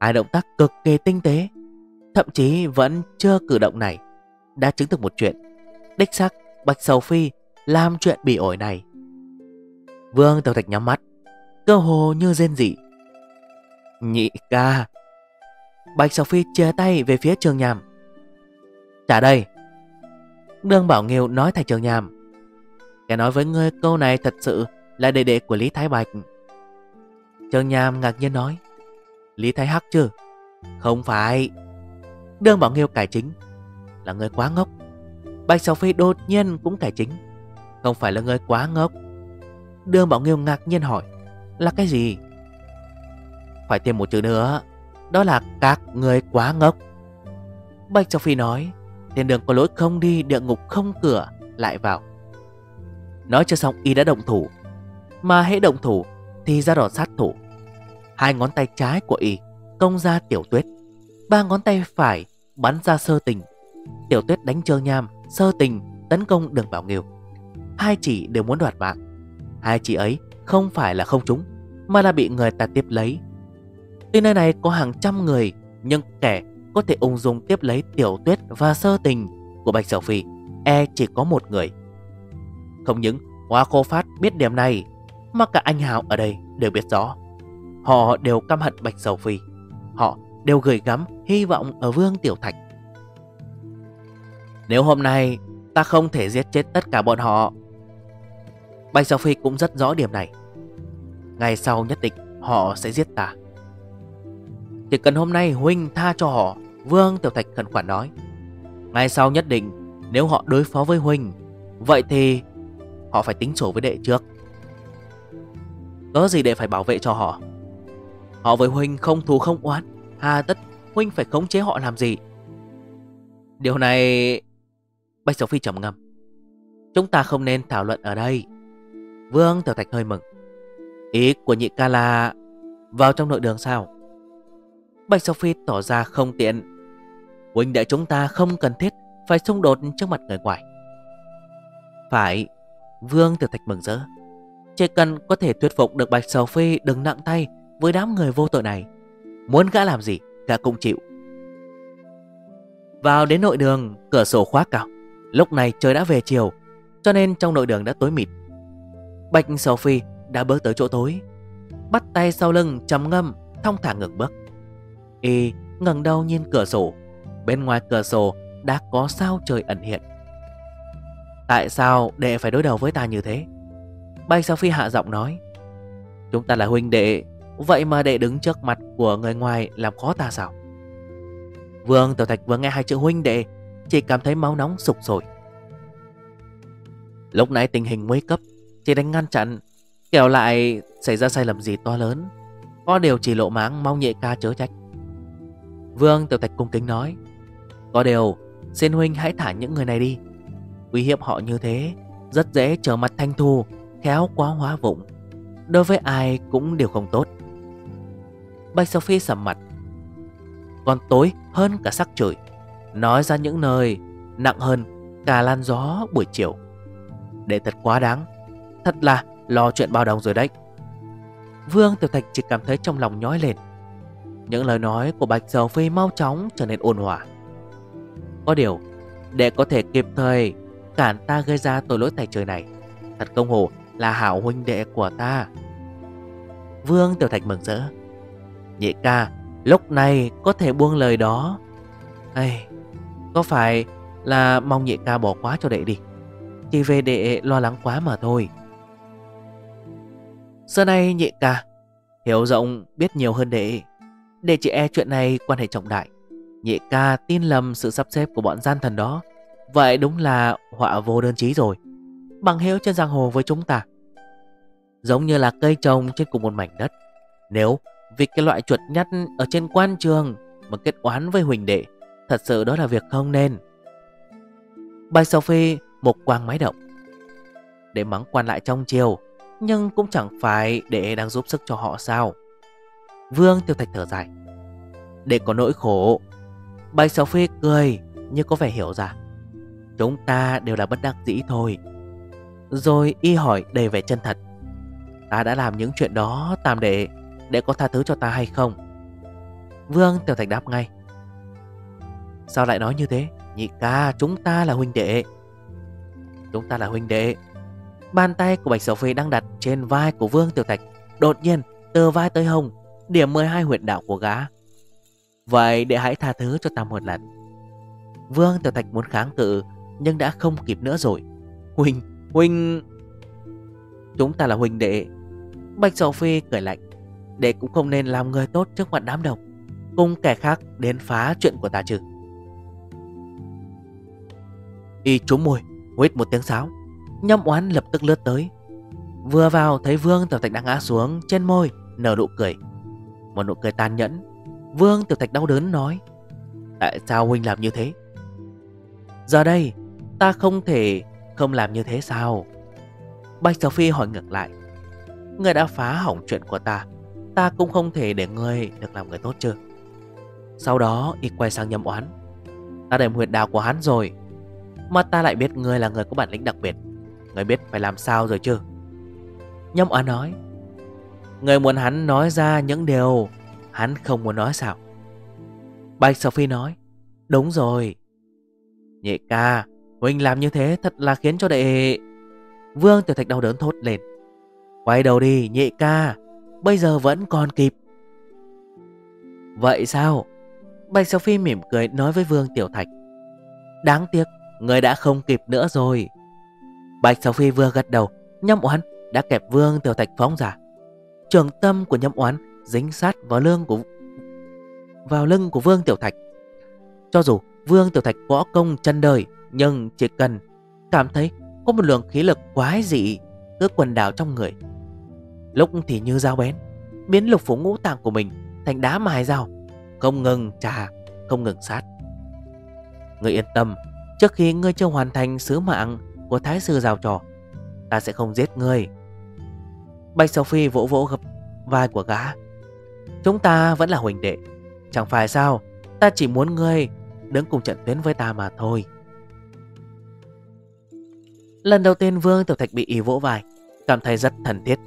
Hai động tác cực kỳ tinh tế, thậm chí vẫn chưa cử động này, đã chứng thực một chuyện. Đích xác, Bạch Sầu Phi làm chuyện bị ổi này. Vương Tiểu Thạch nhắm mắt, cơ hồ như rên dị. Nhị ca. Bạch Sầu Phi chia tay về phía trường nhàm. Trả đây. Đương Bảo Nghiêu nói thành trường nhàm. Kẻ nói với ngươi câu này thật sự là đệ đệ của Lý Thái Bạch Trường nhàm ngạc nhiên nói Lý Thái Hắc chứ Không phải Đương Bảo Nghiêu cải chính Là người quá ngốc Bạch Sầu Phi đột nhiên cũng cải chính Không phải là người quá ngốc Đương Bảo Nghiêu ngạc nhiên hỏi là cái gì? Phải thêm một chữ nữa. Đó là các người quá ngốc. Bạch Châu Phi nói, Thiên đường có lối không đi, Địa ngục không cửa. Lại vào. Nói chưa xong, y đã động thủ. Mà hễ động thủ, thì ra đòn sát thủ. Hai ngón tay trái của y công ra tiểu tuyết. Ba ngón tay phải bắn ra sơ tình. Tiểu tuyết đánh trơ nham, Sơ tình tấn công đường bảo nghiêu. Hai chỉ đều muốn đoạt mạng. Hai chỉ ấy không phải là không trúng Mà là bị người ta tiếp lấy. Tuy nơi này có hàng trăm người Nhưng kẻ có thể ung dung tiếp lấy tiểu tuyết và sơ tình của Bạch Sở Phi E chỉ có một người. Không những Hoa Khô Phát biết điểm này mà cả anh Hào ở đây đều biết rõ. Họ đều căm hận Bạch Sầu Phi. Họ đều gửi gắm hy vọng ở Vương Tiểu Thạch. Nếu hôm nay ta không thể giết chết tất cả bọn họ, Bạch Giao Phi cũng rất rõ điểm này. Ngày sau nhất định họ sẽ giết ta. Chỉ cần hôm nay Huynh tha cho họ, Vương Tiểu Thạch khẩn khoản nói. Ngày sau nhất định nếu họ đối phó với Huynh, vậy thì họ phải tính sổ với đệ trước. Có gì để phải bảo vệ cho họ Họ với Huynh không thù không oán Hà tất Huynh phải khống chế họ làm gì Điều này Bạch Sầu Phi trầm ngâm Chúng ta không nên thảo luận ở đây Vương Tiểu Thạch hơi mừng. Ý của nhị ca là Vào trong nội đường sao? Bạch sophie tỏ ra không tiện. Huynh đệ chúng ta không cần thiết Phải xung đột trước mặt người ngoài. Phải, Vương Tiểu Thạch mừng rỡ. Chỉ cần có thể thuyết phục được Bạch sophie đừng nặng tay với đám người vô tội này. Muốn gã làm gì, gã cũng chịu. Vào đến nội đường, cửa sổ khóa cào Lúc này trời đã về chiều, Cho nên trong nội đường đã tối mịt. Bạch Sophie đã bước tới chỗ tối. Bắt tay sau lưng chấm ngâm, Thong thả ngừng bước. Y ngẩng đầu nhìn cửa sổ. Bên ngoài cửa sổ đã có sao trời ẩn hiện. Tại sao đệ phải đối đầu với ta như thế? Bạch Sophie hạ giọng nói. Chúng ta là huynh đệ, Vậy mà đệ đứng trước mặt của người ngoài Làm khó ta sao? Vương Tiểu Thạch vừa nghe hai chữ huynh đệ, Chỉ cảm thấy máu nóng sục sôi. Lúc nãy tình hình nguy cấp chỉ đánh ngăn chặn, Kẻo lại xảy ra sai lầm gì to lớn. Có điều chỉ lộ máng mong nhẹ ca chớ trách. Vương Tiểu Thạch cung kính nói, Có điều, Xin huynh hãy thả những người này đi. Uy hiếp họ như thế, Rất dễ trở mặt thanh thu, khéo quá hóa vụng. Đối với ai cũng đều không tốt. Bạch Sophie sầm mặt. Còn tối hơn cả sắc trời, Nói ra những nơi nặng hơn cả lan gió buổi chiều. Để thật quá đáng Thật là lo chuyện bao đồng rồi đấy. Vương Tiểu Thạch chỉ cảm thấy trong lòng nhói lên. Những lời nói của Bạch Dầu Phi mau chóng trở nên ôn hòa. Có điều Để có thể kịp thời Cản ta gây ra tội lỗi tại trời này Thật công hồ là hảo huynh đệ của ta. Vương Tiểu Thạch mừng rỡ. Nhị ca Lúc này có thể buông lời đó. Ây, Có phải là mong nhị ca bỏ quá cho đệ đi? Chỉ về đệ lo lắng quá mà thôi. Xưa nay nhị ca Hiểu rộng biết nhiều hơn đệ Để chị e chuyện này quan hệ trọng đại Nhị ca tin lầm sự sắp xếp của bọn gian thần đó Vậy đúng là họa vô đơn chí rồi bằng hiếu trên giang hồ với chúng ta. Giống như là cây trồng trên cùng một mảnh đất. Nếu vì cái loại chuột nhắt ở trên quan trường mà kết oán với huỳnh đệ, thật sự đó là việc không nên. Bạch Sophie một quang máy động. Để mắng quan lại trong chiều, nhưng cũng chẳng phải để đang giúp sức cho họ sao. Vương tiêu thạch thở dài. Để có nỗi khổ, Bạch Sophie cười như có vẻ hiểu ra. Chúng ta đều là bất đắc dĩ thôi. Rồi y hỏi đầy vẻ chân thật Ta đã làm những chuyện đó Tam đệ Để có tha thứ cho ta hay không Vương Tiểu Thạch đáp ngay Sao lại nói như thế Nhị ca chúng ta là huynh đệ Chúng ta là huynh đệ Bàn tay của Bạch Sở Phi đang đặt trên vai của Vương Tiểu Thạch. Đột nhiên, từ vai tới hồng Điểm 12 huyện đạo của gã. Vậy để hãy tha thứ cho ta một lần. Vương Tiểu Thạch muốn kháng cự, Nhưng đã không kịp nữa rồi. Huynh Huynh... Chúng ta là huynh đệ. Bạch Sở Phi cười lạnh. Đệ cũng không nên làm người tốt trước mặt đám đồng Cùng kẻ khác đến phá chuyện của ta chứ. Y trúng môi Huyết một tiếng sáo. Nhâm oán lập tức lướt tới. Vừa vào, thấy Vương Tiểu Thạch đang ngã xuống Trên môi, nở nụ cười. Một nụ cười tàn nhẫn. Vương Tiểu Thạch đau đớn nói, Tại sao huynh làm như thế? Giờ đây, ta không thể không làm như thế sao? Bạch Sở Phi hỏi ngược lại Người đã phá hỏng chuyện của ta Ta cũng không thể để người được làm người tốt chứ. Sau đó, y quay sang nhầm oán, Ta đem huyệt đạo của hắn rồi, Mà ta lại biết người là người có bản lĩnh đặc biệt. Ngươi biết phải làm sao rồi chứ Nhâm Á nói Người muốn hắn nói ra những điều Hắn không muốn nói sao Bạch Sophie nói Đúng rồi Nhị ca Huynh làm như thế thật là khiến cho đệ... Vương Tiểu Thạch đau đớn thốt lên. Quay đầu đi nhị ca, bây giờ vẫn còn kịp. Vậy sao? Bạch Sophie mỉm cười nói với Vương Tiểu Thạch Đáng tiếc Người đã không kịp nữa rồi Bạch Sophie vừa gật đầu, Nhâm oán đã kẹp Vương Tiểu Thạch phóng ra. Trường tâm của nhâm oán Dính sát vào lưng của, Vào lưng của Vương Tiểu Thạch. Cho dù Vương Tiểu Thạch võ công chân đời, Nhưng chỉ cần cảm thấy Có một lượng khí lực quái dị Cứ quần đảo trong người. Lúc thì như dao bén, Biến lục phủ ngũ tạng của mình thành đá mài dao, Không ngừng trà, Không ngừng sát. Người yên tâm, Trước khi ngươi chưa hoàn thành sứ mạng của Thái sư giao trò, Ta sẽ không giết ngươi. Bạch Sophie vỗ vỗ gập vai của gã. Chúng ta vẫn là huỳnh đệ, Chẳng phải sao? Ta chỉ muốn ngươi đứng cùng trận tuyến với ta mà thôi. Lần đầu tiên Vương Tiểu Thạch bị ý vỗ vai, Cảm thấy rất thần thiết.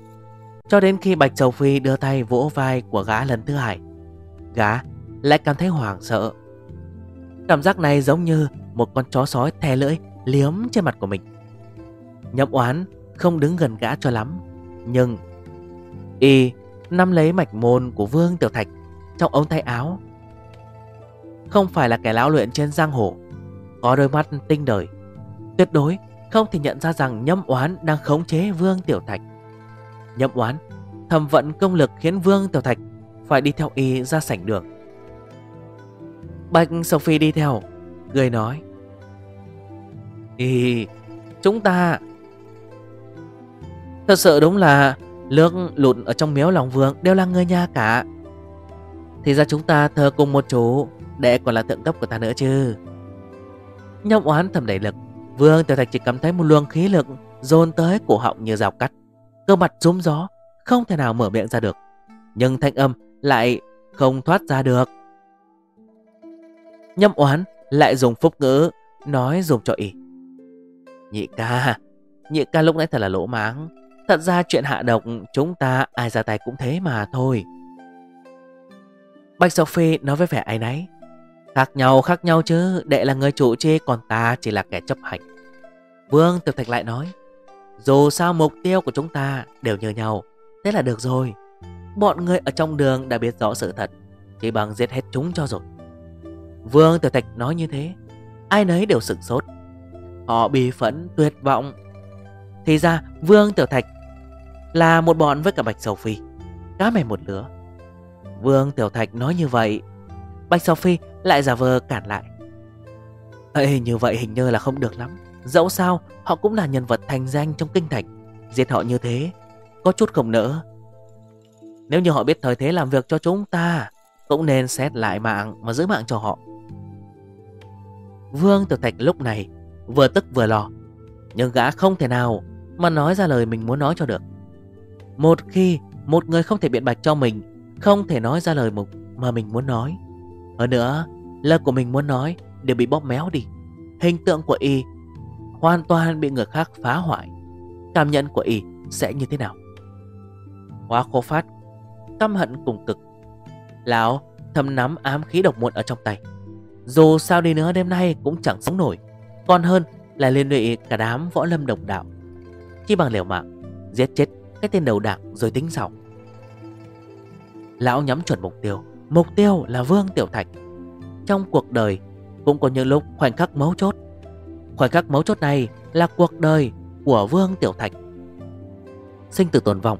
Cho đến khi Bạch Sầu Phi đưa tay vỗ vai của gã lần thứ hai, Gã lại cảm thấy hoảng sợ. Cảm giác này giống như một con chó sói thè lưỡi liếm trên mặt của mình. Nhậm oán không đứng gần gã cho lắm, Nhưng Y nắm lấy mạch môn của Vương Tiểu Thạch Trong ống tay áo. Không phải là kẻ lão luyện trên giang hồ, Có đôi mắt tinh đời. Tuyệt đối không thể nhận ra rằng nhâm oán đang khống chế Vương Tiểu Thạch. Nhâm oán thầm vận công lực khiến Vương Tiểu Thạch Phải đi theo y ra sảnh đường. Bạch Sophie đi theo Người nói. Y Chúng ta Thật sự đúng là Nước lụt ở trong miếu lòng vương Đều là người nhà cả. Thì ra chúng ta thờ cùng một chú Để còn là tượng cấp của ta nữa chứ. Nhâm oán thầm đẩy lực, Vương Tiểu Thạch chỉ cảm thấy một luồng khí lực Dồn tới cổ họng như rào cắt. Cơ mặt rúm gió, Không thể nào mở miệng ra được. Nhưng thanh âm lại không thoát ra được. Nhâm oán lại dùng phúc ngữ Nói dùng cho ý Nhị ca Nhị ca lúc nãy thật là lỗ máng. Thật ra chuyện hạ độc, chúng ta ai ra tay cũng thế mà thôi. Bạch Sophie nói với vẻ ai nấy Khác nhau khác nhau chứ, Đệ là người chủ chi còn ta chỉ là kẻ chấp hành. Vương Tiểu Thạch lại nói, Dù sao mục tiêu của chúng ta đều như nhau, Thế là được rồi. Bọn người ở trong đường đã biết rõ sự thật, Chỉ bằng giết hết chúng cho rồi. Vương Tiểu Thạch nói như thế, Ai nấy đều sửng sốt. Họ bi phẫn tuyệt vọng. Thì ra Vương Tiểu Thạch Là một bọn với cả Bạch Sầu Phi Cá mày một lứa. Vương Tiểu Thạch nói như vậy Bạch Sầu Phi lại giả vờ cản lại. Ê, Như vậy hình như là không được lắm. Dẫu sao họ cũng là nhân vật thành danh trong kinh thành Giết họ như thế Có chút không nỡ. Nếu như họ biết thời thế làm việc cho chúng ta Cũng nên xét lại mạng Mà giữ mạng cho họ. Vương Tiểu Thạch lúc này Vừa tức vừa lo. Nhưng gã không thể nào Mà nói ra lời mình muốn nói cho được. Một khi một người không thể biện bạch cho mình, Không thể nói ra lời mục mà mình muốn nói. Hơn nữa, Lời của mình muốn nói đều bị bóp méo đi. Hình tượng của y Hoàn toàn bị người khác phá hoại. Cảm nhận của y sẽ như thế nào? Hoa khô phát, Căm hận cùng cực. Lão thầm nắm ám khí độc muộn ở trong tay. Dù sao đi nữa đêm nay cũng chẳng sống nổi. Còn hơn là liên lụy cả đám võ lâm độc đạo. Chỉ bằng liều mạng, Giết chết cái tên đầu đảng rồi tính sau. Lão nhắm chuẩn mục tiêu Mục tiêu là Vương Tiểu Thạch. Trong cuộc đời, cũng có những lúc khoảnh khắc mấu chốt. Khoảnh khắc mấu chốt này là cuộc đời của Vương Tiểu Thạch. Sinh tử tồn vọng,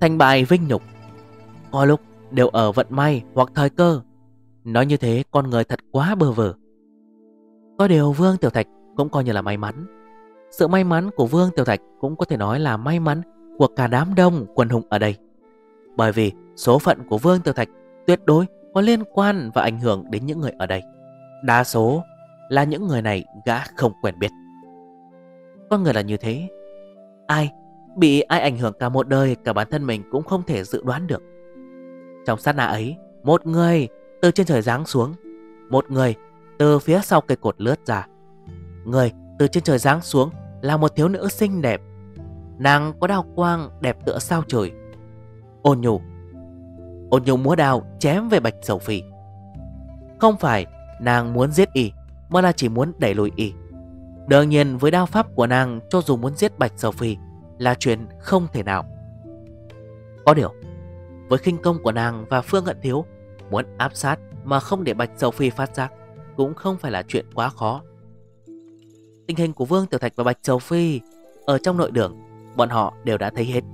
Thành bại vinh nhục. Có lúc đều ở vận may hoặc thời cơ. Nói như thế, con người thật quá bờ vờ. Có điều Vương Tiểu Thạch cũng coi như là may mắn. Sự may mắn của Vương Tiểu Thạch cũng có thể nói là may mắn của cả đám đông quần hùng ở đây. Bởi vì số phận của Vương Tiểu Thạch tuyệt đối có liên quan và ảnh hưởng đến những người ở đây. Đa số là những người này gã không quen biết. Con người là như thế. Ai bị ai ảnh hưởng cả một đời, Cả bản thân mình cũng không thể dự đoán được. Trong sát nạ ấy, Một người từ trên trời giáng xuống, Một người từ phía sau cây cột lướt ra. Người từ trên trời giáng xuống Là một thiếu nữ xinh đẹp. Nàng có đào quang đẹp tựa sao trời. Ôn nhủ Ôn nhủ múa đào chém về bạch sầu phỉ Không phải nàng muốn giết y, Mà là chỉ muốn đẩy lùi y. Đương nhiên với đao pháp của nàng, Cho dù muốn giết bạch sầu phỉ Là chuyện không thể nào. Có điều, Với khinh công của nàng và Phương Hận Thiếu, Muốn áp sát Mà không để Bạch Sầu Phi phát giác Cũng không phải là chuyện quá khó. Tình hình của Vương Tiểu Thạch và Bạch châu Phi Ở trong nội đường, Bọn họ đều đã thấy hết.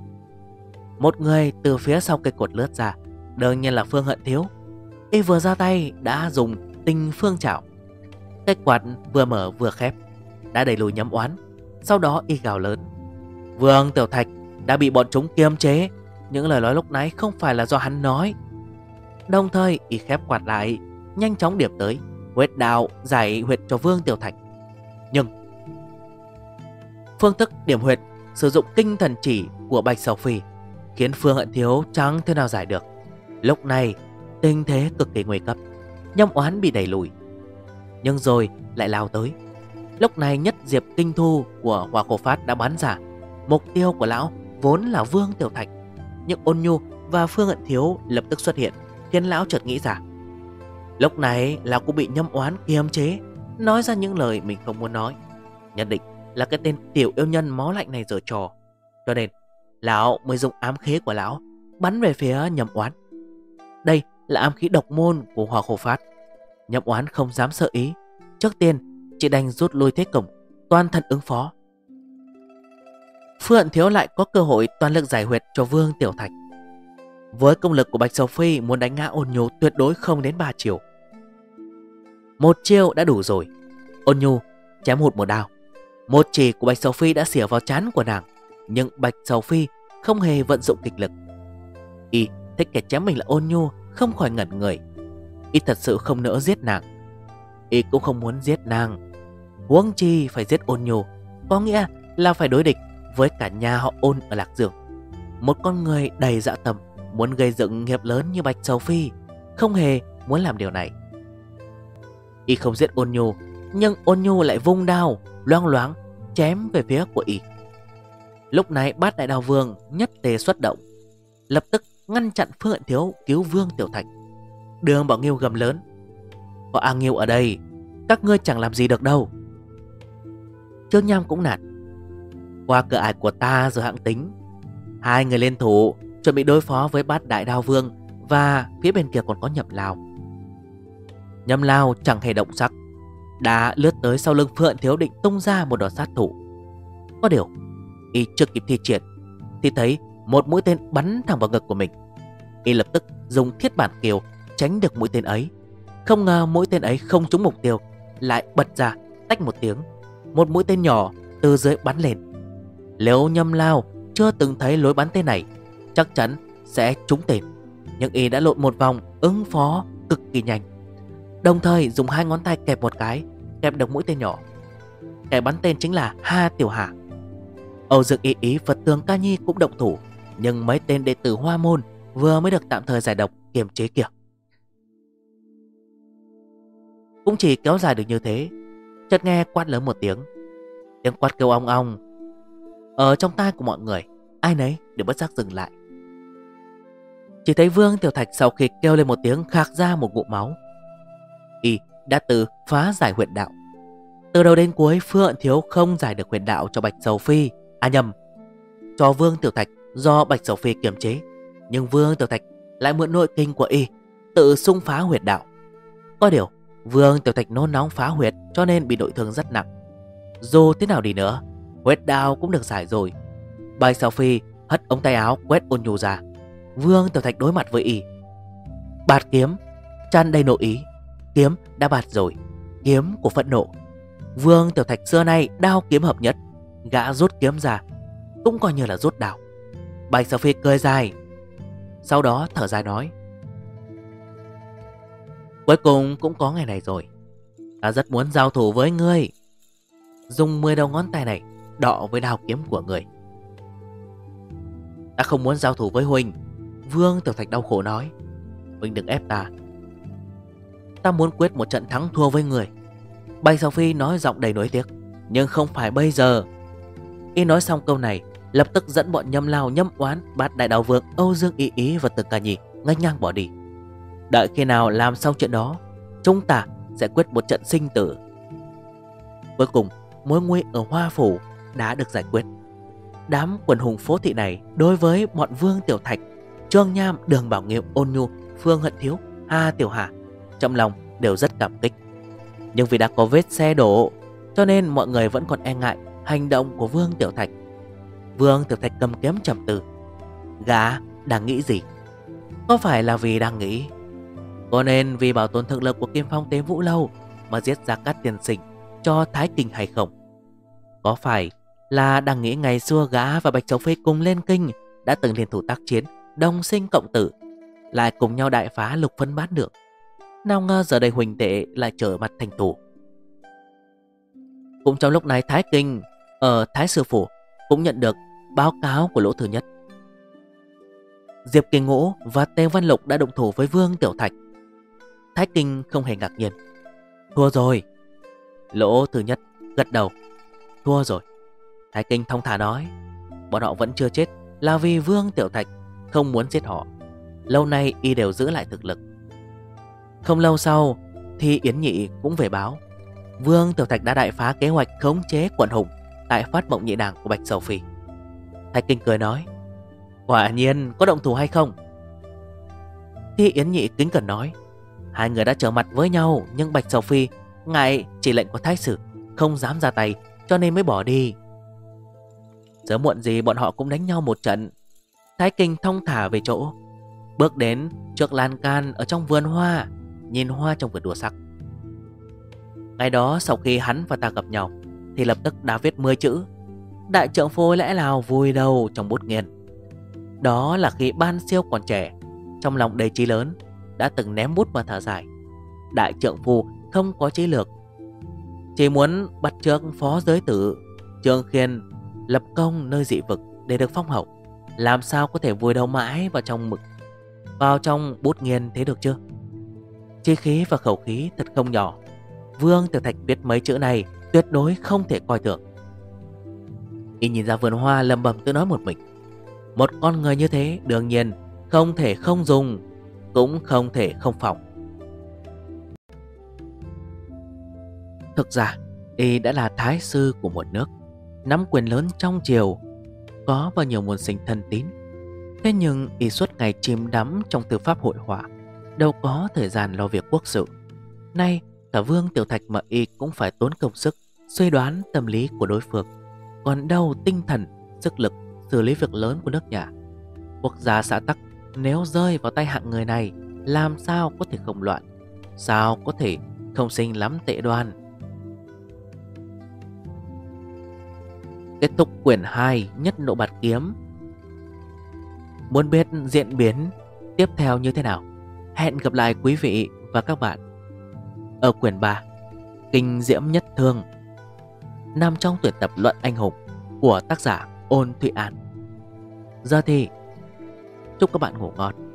Một người từ phía sau cây cột lướt ra, Đương nhiên là Phương Hận Thiếu. Y vừa ra tay đã dùng tinh phương chảo. Cái quạt vừa mở vừa khép, Đã đẩy lùi nhắm oán. Sau đó y gào lớn, Vương Tiểu Thạch đã bị bọn chúng kiềm chế. Những lời nói lúc nãy không phải là do hắn nói. Đồng thời y khép quạt lại, Nhanh chóng điểm tới, Huyết đạo giải huyệt cho Vương Tiểu Thạch. Nhưng Phương thức điểm huyệt, Sử dụng kinh thần chỉ của Bạch Sầu Phi Khiến Phương Hận Thiếu chẳng thế nào giải được. Lúc này tình thế cực kỳ nguy cấp, Nhâm oán bị đẩy lùi. Nhưng rồi lại lao tới. Lúc này nhất diệp kinh thu của Hòa Khổ Phát đã bắn giả Mục tiêu của lão vốn là Vương Tiểu Thạch, Nhưng ôn nhu và Phương Hận Thiếu lập tức xuất hiện, Khiến lão chợt nghĩ giả. Lúc này, lão cũng bị nhâm oán kiềm chế, Nói ra những lời mình không muốn nói. Nhận định là cái tên tiểu yêu nhân máu lạnh này giở trò. Cho nên, lão mới dùng ám khế của lão Bắn về phía nhầm oán. Đây là ám khí độc môn của Hòa Khổ Phát. Nhậm oán không dám sợ ý. Trước tiên chỉ đành rút lui thế cổng, Toàn thân ứng phó. Phượng Thiếu lại có cơ hội toàn lực giải huyệt cho Vương Tiểu Thạch. Với công lực của Bạch Sầu Phi Muốn đánh ngã ôn nhu tuyệt đối không đến 3 chiều. Một chiêu đã đủ rồi. Ôn nhu chém hụt một đao. Một chỉ của Bạch Sầu Phi đã xỉa vào chán của nàng, Nhưng Bạch Sầu Phi không hề vận dụng kịch lực. Y thích kẻ chém mình là ôn nhu, Không khỏi ngẩn người. Y thật sự không nỡ giết nàng. Y cũng không muốn giết nàng. Huống chi phải giết ôn nhu, Có nghĩa là phải đối địch với cả nhà họ ôn ở Lạc Dương. Một con người đầy dạ tầm Muốn gây dựng nghiệp lớn như Bạch Sầu Phi, Không hề muốn làm điều này. Y không giết ôn nhu, Nhưng ôn nhu lại vung đao, Loang loáng chém về phía của Y Lúc này bát đại đào vương Nhất tề xuất động, Lập tức ngăn chặn Phương Hận Thiếu cứu Vương Tiểu Thạch. Đường Bảo Nghiêu gầm lớn Có A Nghiêu ở đây, Các ngươi chẳng làm gì được đâu. Trương Nham cũng nạt qua cửa ải của ta rồi hạng tính, Hai người lên thủ Chuẩn bị đối phó với bát đại đao vương Và phía bên kia còn có nhậm lao. Nhậm lao chẳng hề động sắc đã lướt tới sau lưng Phượng Thiếu định tung ra một đòn sát thủ. Có điều, Y chưa kịp thi triển, Thì thấy một mũi tên bắn thẳng vào ngực của mình. Y lập tức dùng thiết bản kiều Tránh được mũi tên ấy. Không ngờ mũi tên ấy không trúng mục tiêu, Lại bật ra, tách một tiếng. Một mũi tên nhỏ từ dưới bắn lên. Nếu nhâm lao chưa từng thấy lối bắn tên này, Chắc chắn sẽ trúng tên. Nhưng y đã lộn một vòng ứng phó cực kỳ nhanh. Đồng thời dùng hai ngón tay kẹp một cái Kẹp được mũi tên nhỏ. Kẻ bắn tên chính là Ha Tiểu Hà. Âu Dược Y Ý Phật Tường Ca Nhi cũng động thủ, Nhưng mấy tên đệ tử Hoa Môn Vừa mới được tạm thời giải độc kiềm chế kìa. Cũng chỉ kéo dài được như thế, Chợt nghe quát lớn một tiếng. Tiếng quát kêu ong ong. Ở trong tai của mọi người, Ai nấy đều bất giác dừng lại. Chỉ thấy Vương Tiểu Thạch sau khi kêu lên một tiếng khạc ra một ngụm máu. Y đã từ phá giải huyệt đạo. Từ đầu đến cuối, Phượng Thiếu không giải được huyệt đạo cho Bạch Sầu Phi. À nhầm, Cho Vương Tiểu Thạch do Bạch Sầu Phi kiềm chế. Nhưng Vương Tiểu Thạch lại mượn nội kinh của Y, Tự xung phá huyệt đạo. Có điều, Vương Tiểu Thạch nôn nóng phá huyệt Cho nên bị nội thương rất nặng. Dù thế nào đi nữa, huyệt đạo cũng được giải rồi. Bạch sầu Phi hất ống tay áo quét ôn nhu ra. Vương Tiểu Thạch đối mặt với y. Bạt kiếm, Chăn đầy nội ý. Kiếm đã bạt rồi. Kiếm của phẫn nộ. Vương Tiểu Thạch xưa nay đao kiếm hợp nhất. Gã rút kiếm ra, Cũng coi như là rút đảo Bạch Sao Phi cười dài. Sau đó thở dài nói, Cuối cùng cũng có ngày này rồi. Ta rất muốn giao thủ với ngươi. Dùng 10 đầu ngón tay này đọ với đao kiếm của người Ta không muốn giao thủ với Huynh Vương Tiểu Thạch đau khổ nói Huynh đừng ép ta. Ta muốn quyết một trận thắng thua với người. Bạch Sầu Phi nói giọng đầy nối tiếc Nhưng không phải bây giờ. Y nói xong câu này Lập tức dẫn bọn nhâm lao nhâm oán Bát đại đạo vương Âu Dương Y Ý và Từng Cả Nhi ngay ngang bỏ đi. Đợi khi nào làm xong chuyện đó Chúng ta sẽ quyết một trận sinh tử. Cuối cùng mối nguy ở Hoa Phủ đã được giải quyết. Đám quần hùng phố thị này đối với bọn Vương Tiểu Thạch Trương Nham, Đường Bảo Nghiệp, Ôn Nhu, Phương Hận Thiếu, Hà Tiểu Hà trong lòng đều rất cảm kích. Nhưng vì đã có vết xe đổ, Cho nên mọi người vẫn còn e ngại Hành động của Vương Tiểu Thạch. Vương Tiểu Thạch cầm kiếm trầm từ Gã đang nghĩ gì? Có phải là vì đang nghĩ? Có nên vì bảo tồn thực lực của Kim Phong Tế Vũ Lâu Mà giết ra các tiền sinh Cho Thái Kinh hay không? Có phải là đang nghĩ ngày xưa gã và Bạch Châu Phi cùng lên kinh Đã từng liên thủ tác chiến, Đồng sinh cộng tử, Lại cùng nhau đại phá lục phân bát được? Nào ngờ giờ đây huỳnh tệ lại trở mặt thành tù. Cũng trong lúc này Thái Kinh Ở Thái Sư Phủ Cũng nhận được báo cáo của lỗ thứ nhất. Diệp Kinh Ngũ và Tề Văn Lục đã động thủ với Vương Tiểu Thạch. Thái Kinh không hề ngạc nhiên. Thua rồi. Lỗ thứ nhất gật đầu. Thua rồi. Thái Kinh thông thả nói, Bọn họ vẫn chưa chết là vì Vương Tiểu Thạch không muốn giết họ. Lâu nay y đều giữ lại thực lực. Không lâu sau, Thì Yến Nhị cũng về báo. Vương Tiểu Thạch đã đại phá kế hoạch khống chế quận Hùng Tại phát mộng nhị đảng của Bạch Sầu Phi. Thái Kinh cười nói, Quả nhiên có động thủ hay không? Thi Yến Nhị kính cần nói, Hai người đã trở mặt với nhau, Nhưng Bạch Sầu Phi Ngại chỉ lệnh của thái sử, Không dám ra tay, cho nên mới bỏ đi. Sớm muộn gì bọn họ cũng đánh nhau một trận, Thái Kinh thông thả về chỗ, Bước đến trước lan can ở trong vườn hoa. Nhìn hoa trong vườn đùa sắc. Ngày đó, sau khi hắn và ta gặp nhau, Thì lập tức đã viết 10 chữ. Đại trượng phu lẽ nào vui đầu trong bút nghiền. Đó là khi ban siêu còn trẻ, Trong lòng đầy trí lớn, Đã từng ném bút mà thở dài Đại trượng phu không có trí lược, Chỉ muốn bắt trước phó giới tử Trương Khiên lập công nơi dị vực để được phong hậu. Làm sao có thể vui đầu mãi vào trong mực, Vào trong bút nghiền thế được chưa? Chi khí và khẩu khí thật không nhỏ. Vương Tiểu Thạch biết mấy chữ này, Tuyệt đối không thể coi thường. Y nhìn ra vườn hoa lầm bầm tự nói một mình. Một con người như thế đương nhiên Không thể không dùng, Cũng không thể không phòng. Thực ra, Y đã là thái sư của một nước, Nắm quyền lớn trong triều, có bao nhiêu môn sinh thân tín. Thế nhưng y suốt ngày chìm đắm trong tư pháp hội họa. Đâu có thời gian lo việc quốc sự. Nay cả Vương Tiểu Thạch mà y cũng phải tốn công sức Suy đoán tâm lý của đối phương. Còn đâu tinh thần, sức lực xử lý việc lớn của nước nhà. Quốc gia xã tắc nếu rơi vào tay hạng người này Làm sao có thể không loạn? Sao có thể không sinh lắm tệ đoan? Kết thúc quyển 2 nhất nộ bạt kiếm. Muốn biết diễn biến tiếp theo như thế nào? Hẹn gặp lại quý vị và các bạn Ở quyển 3 Kinh Diễm Nhất Thương, Nằm trong tuyển tập Luận Anh Hùng Của tác giả Ôn Thụy An. Giờ thì, Chúc các bạn ngủ ngon.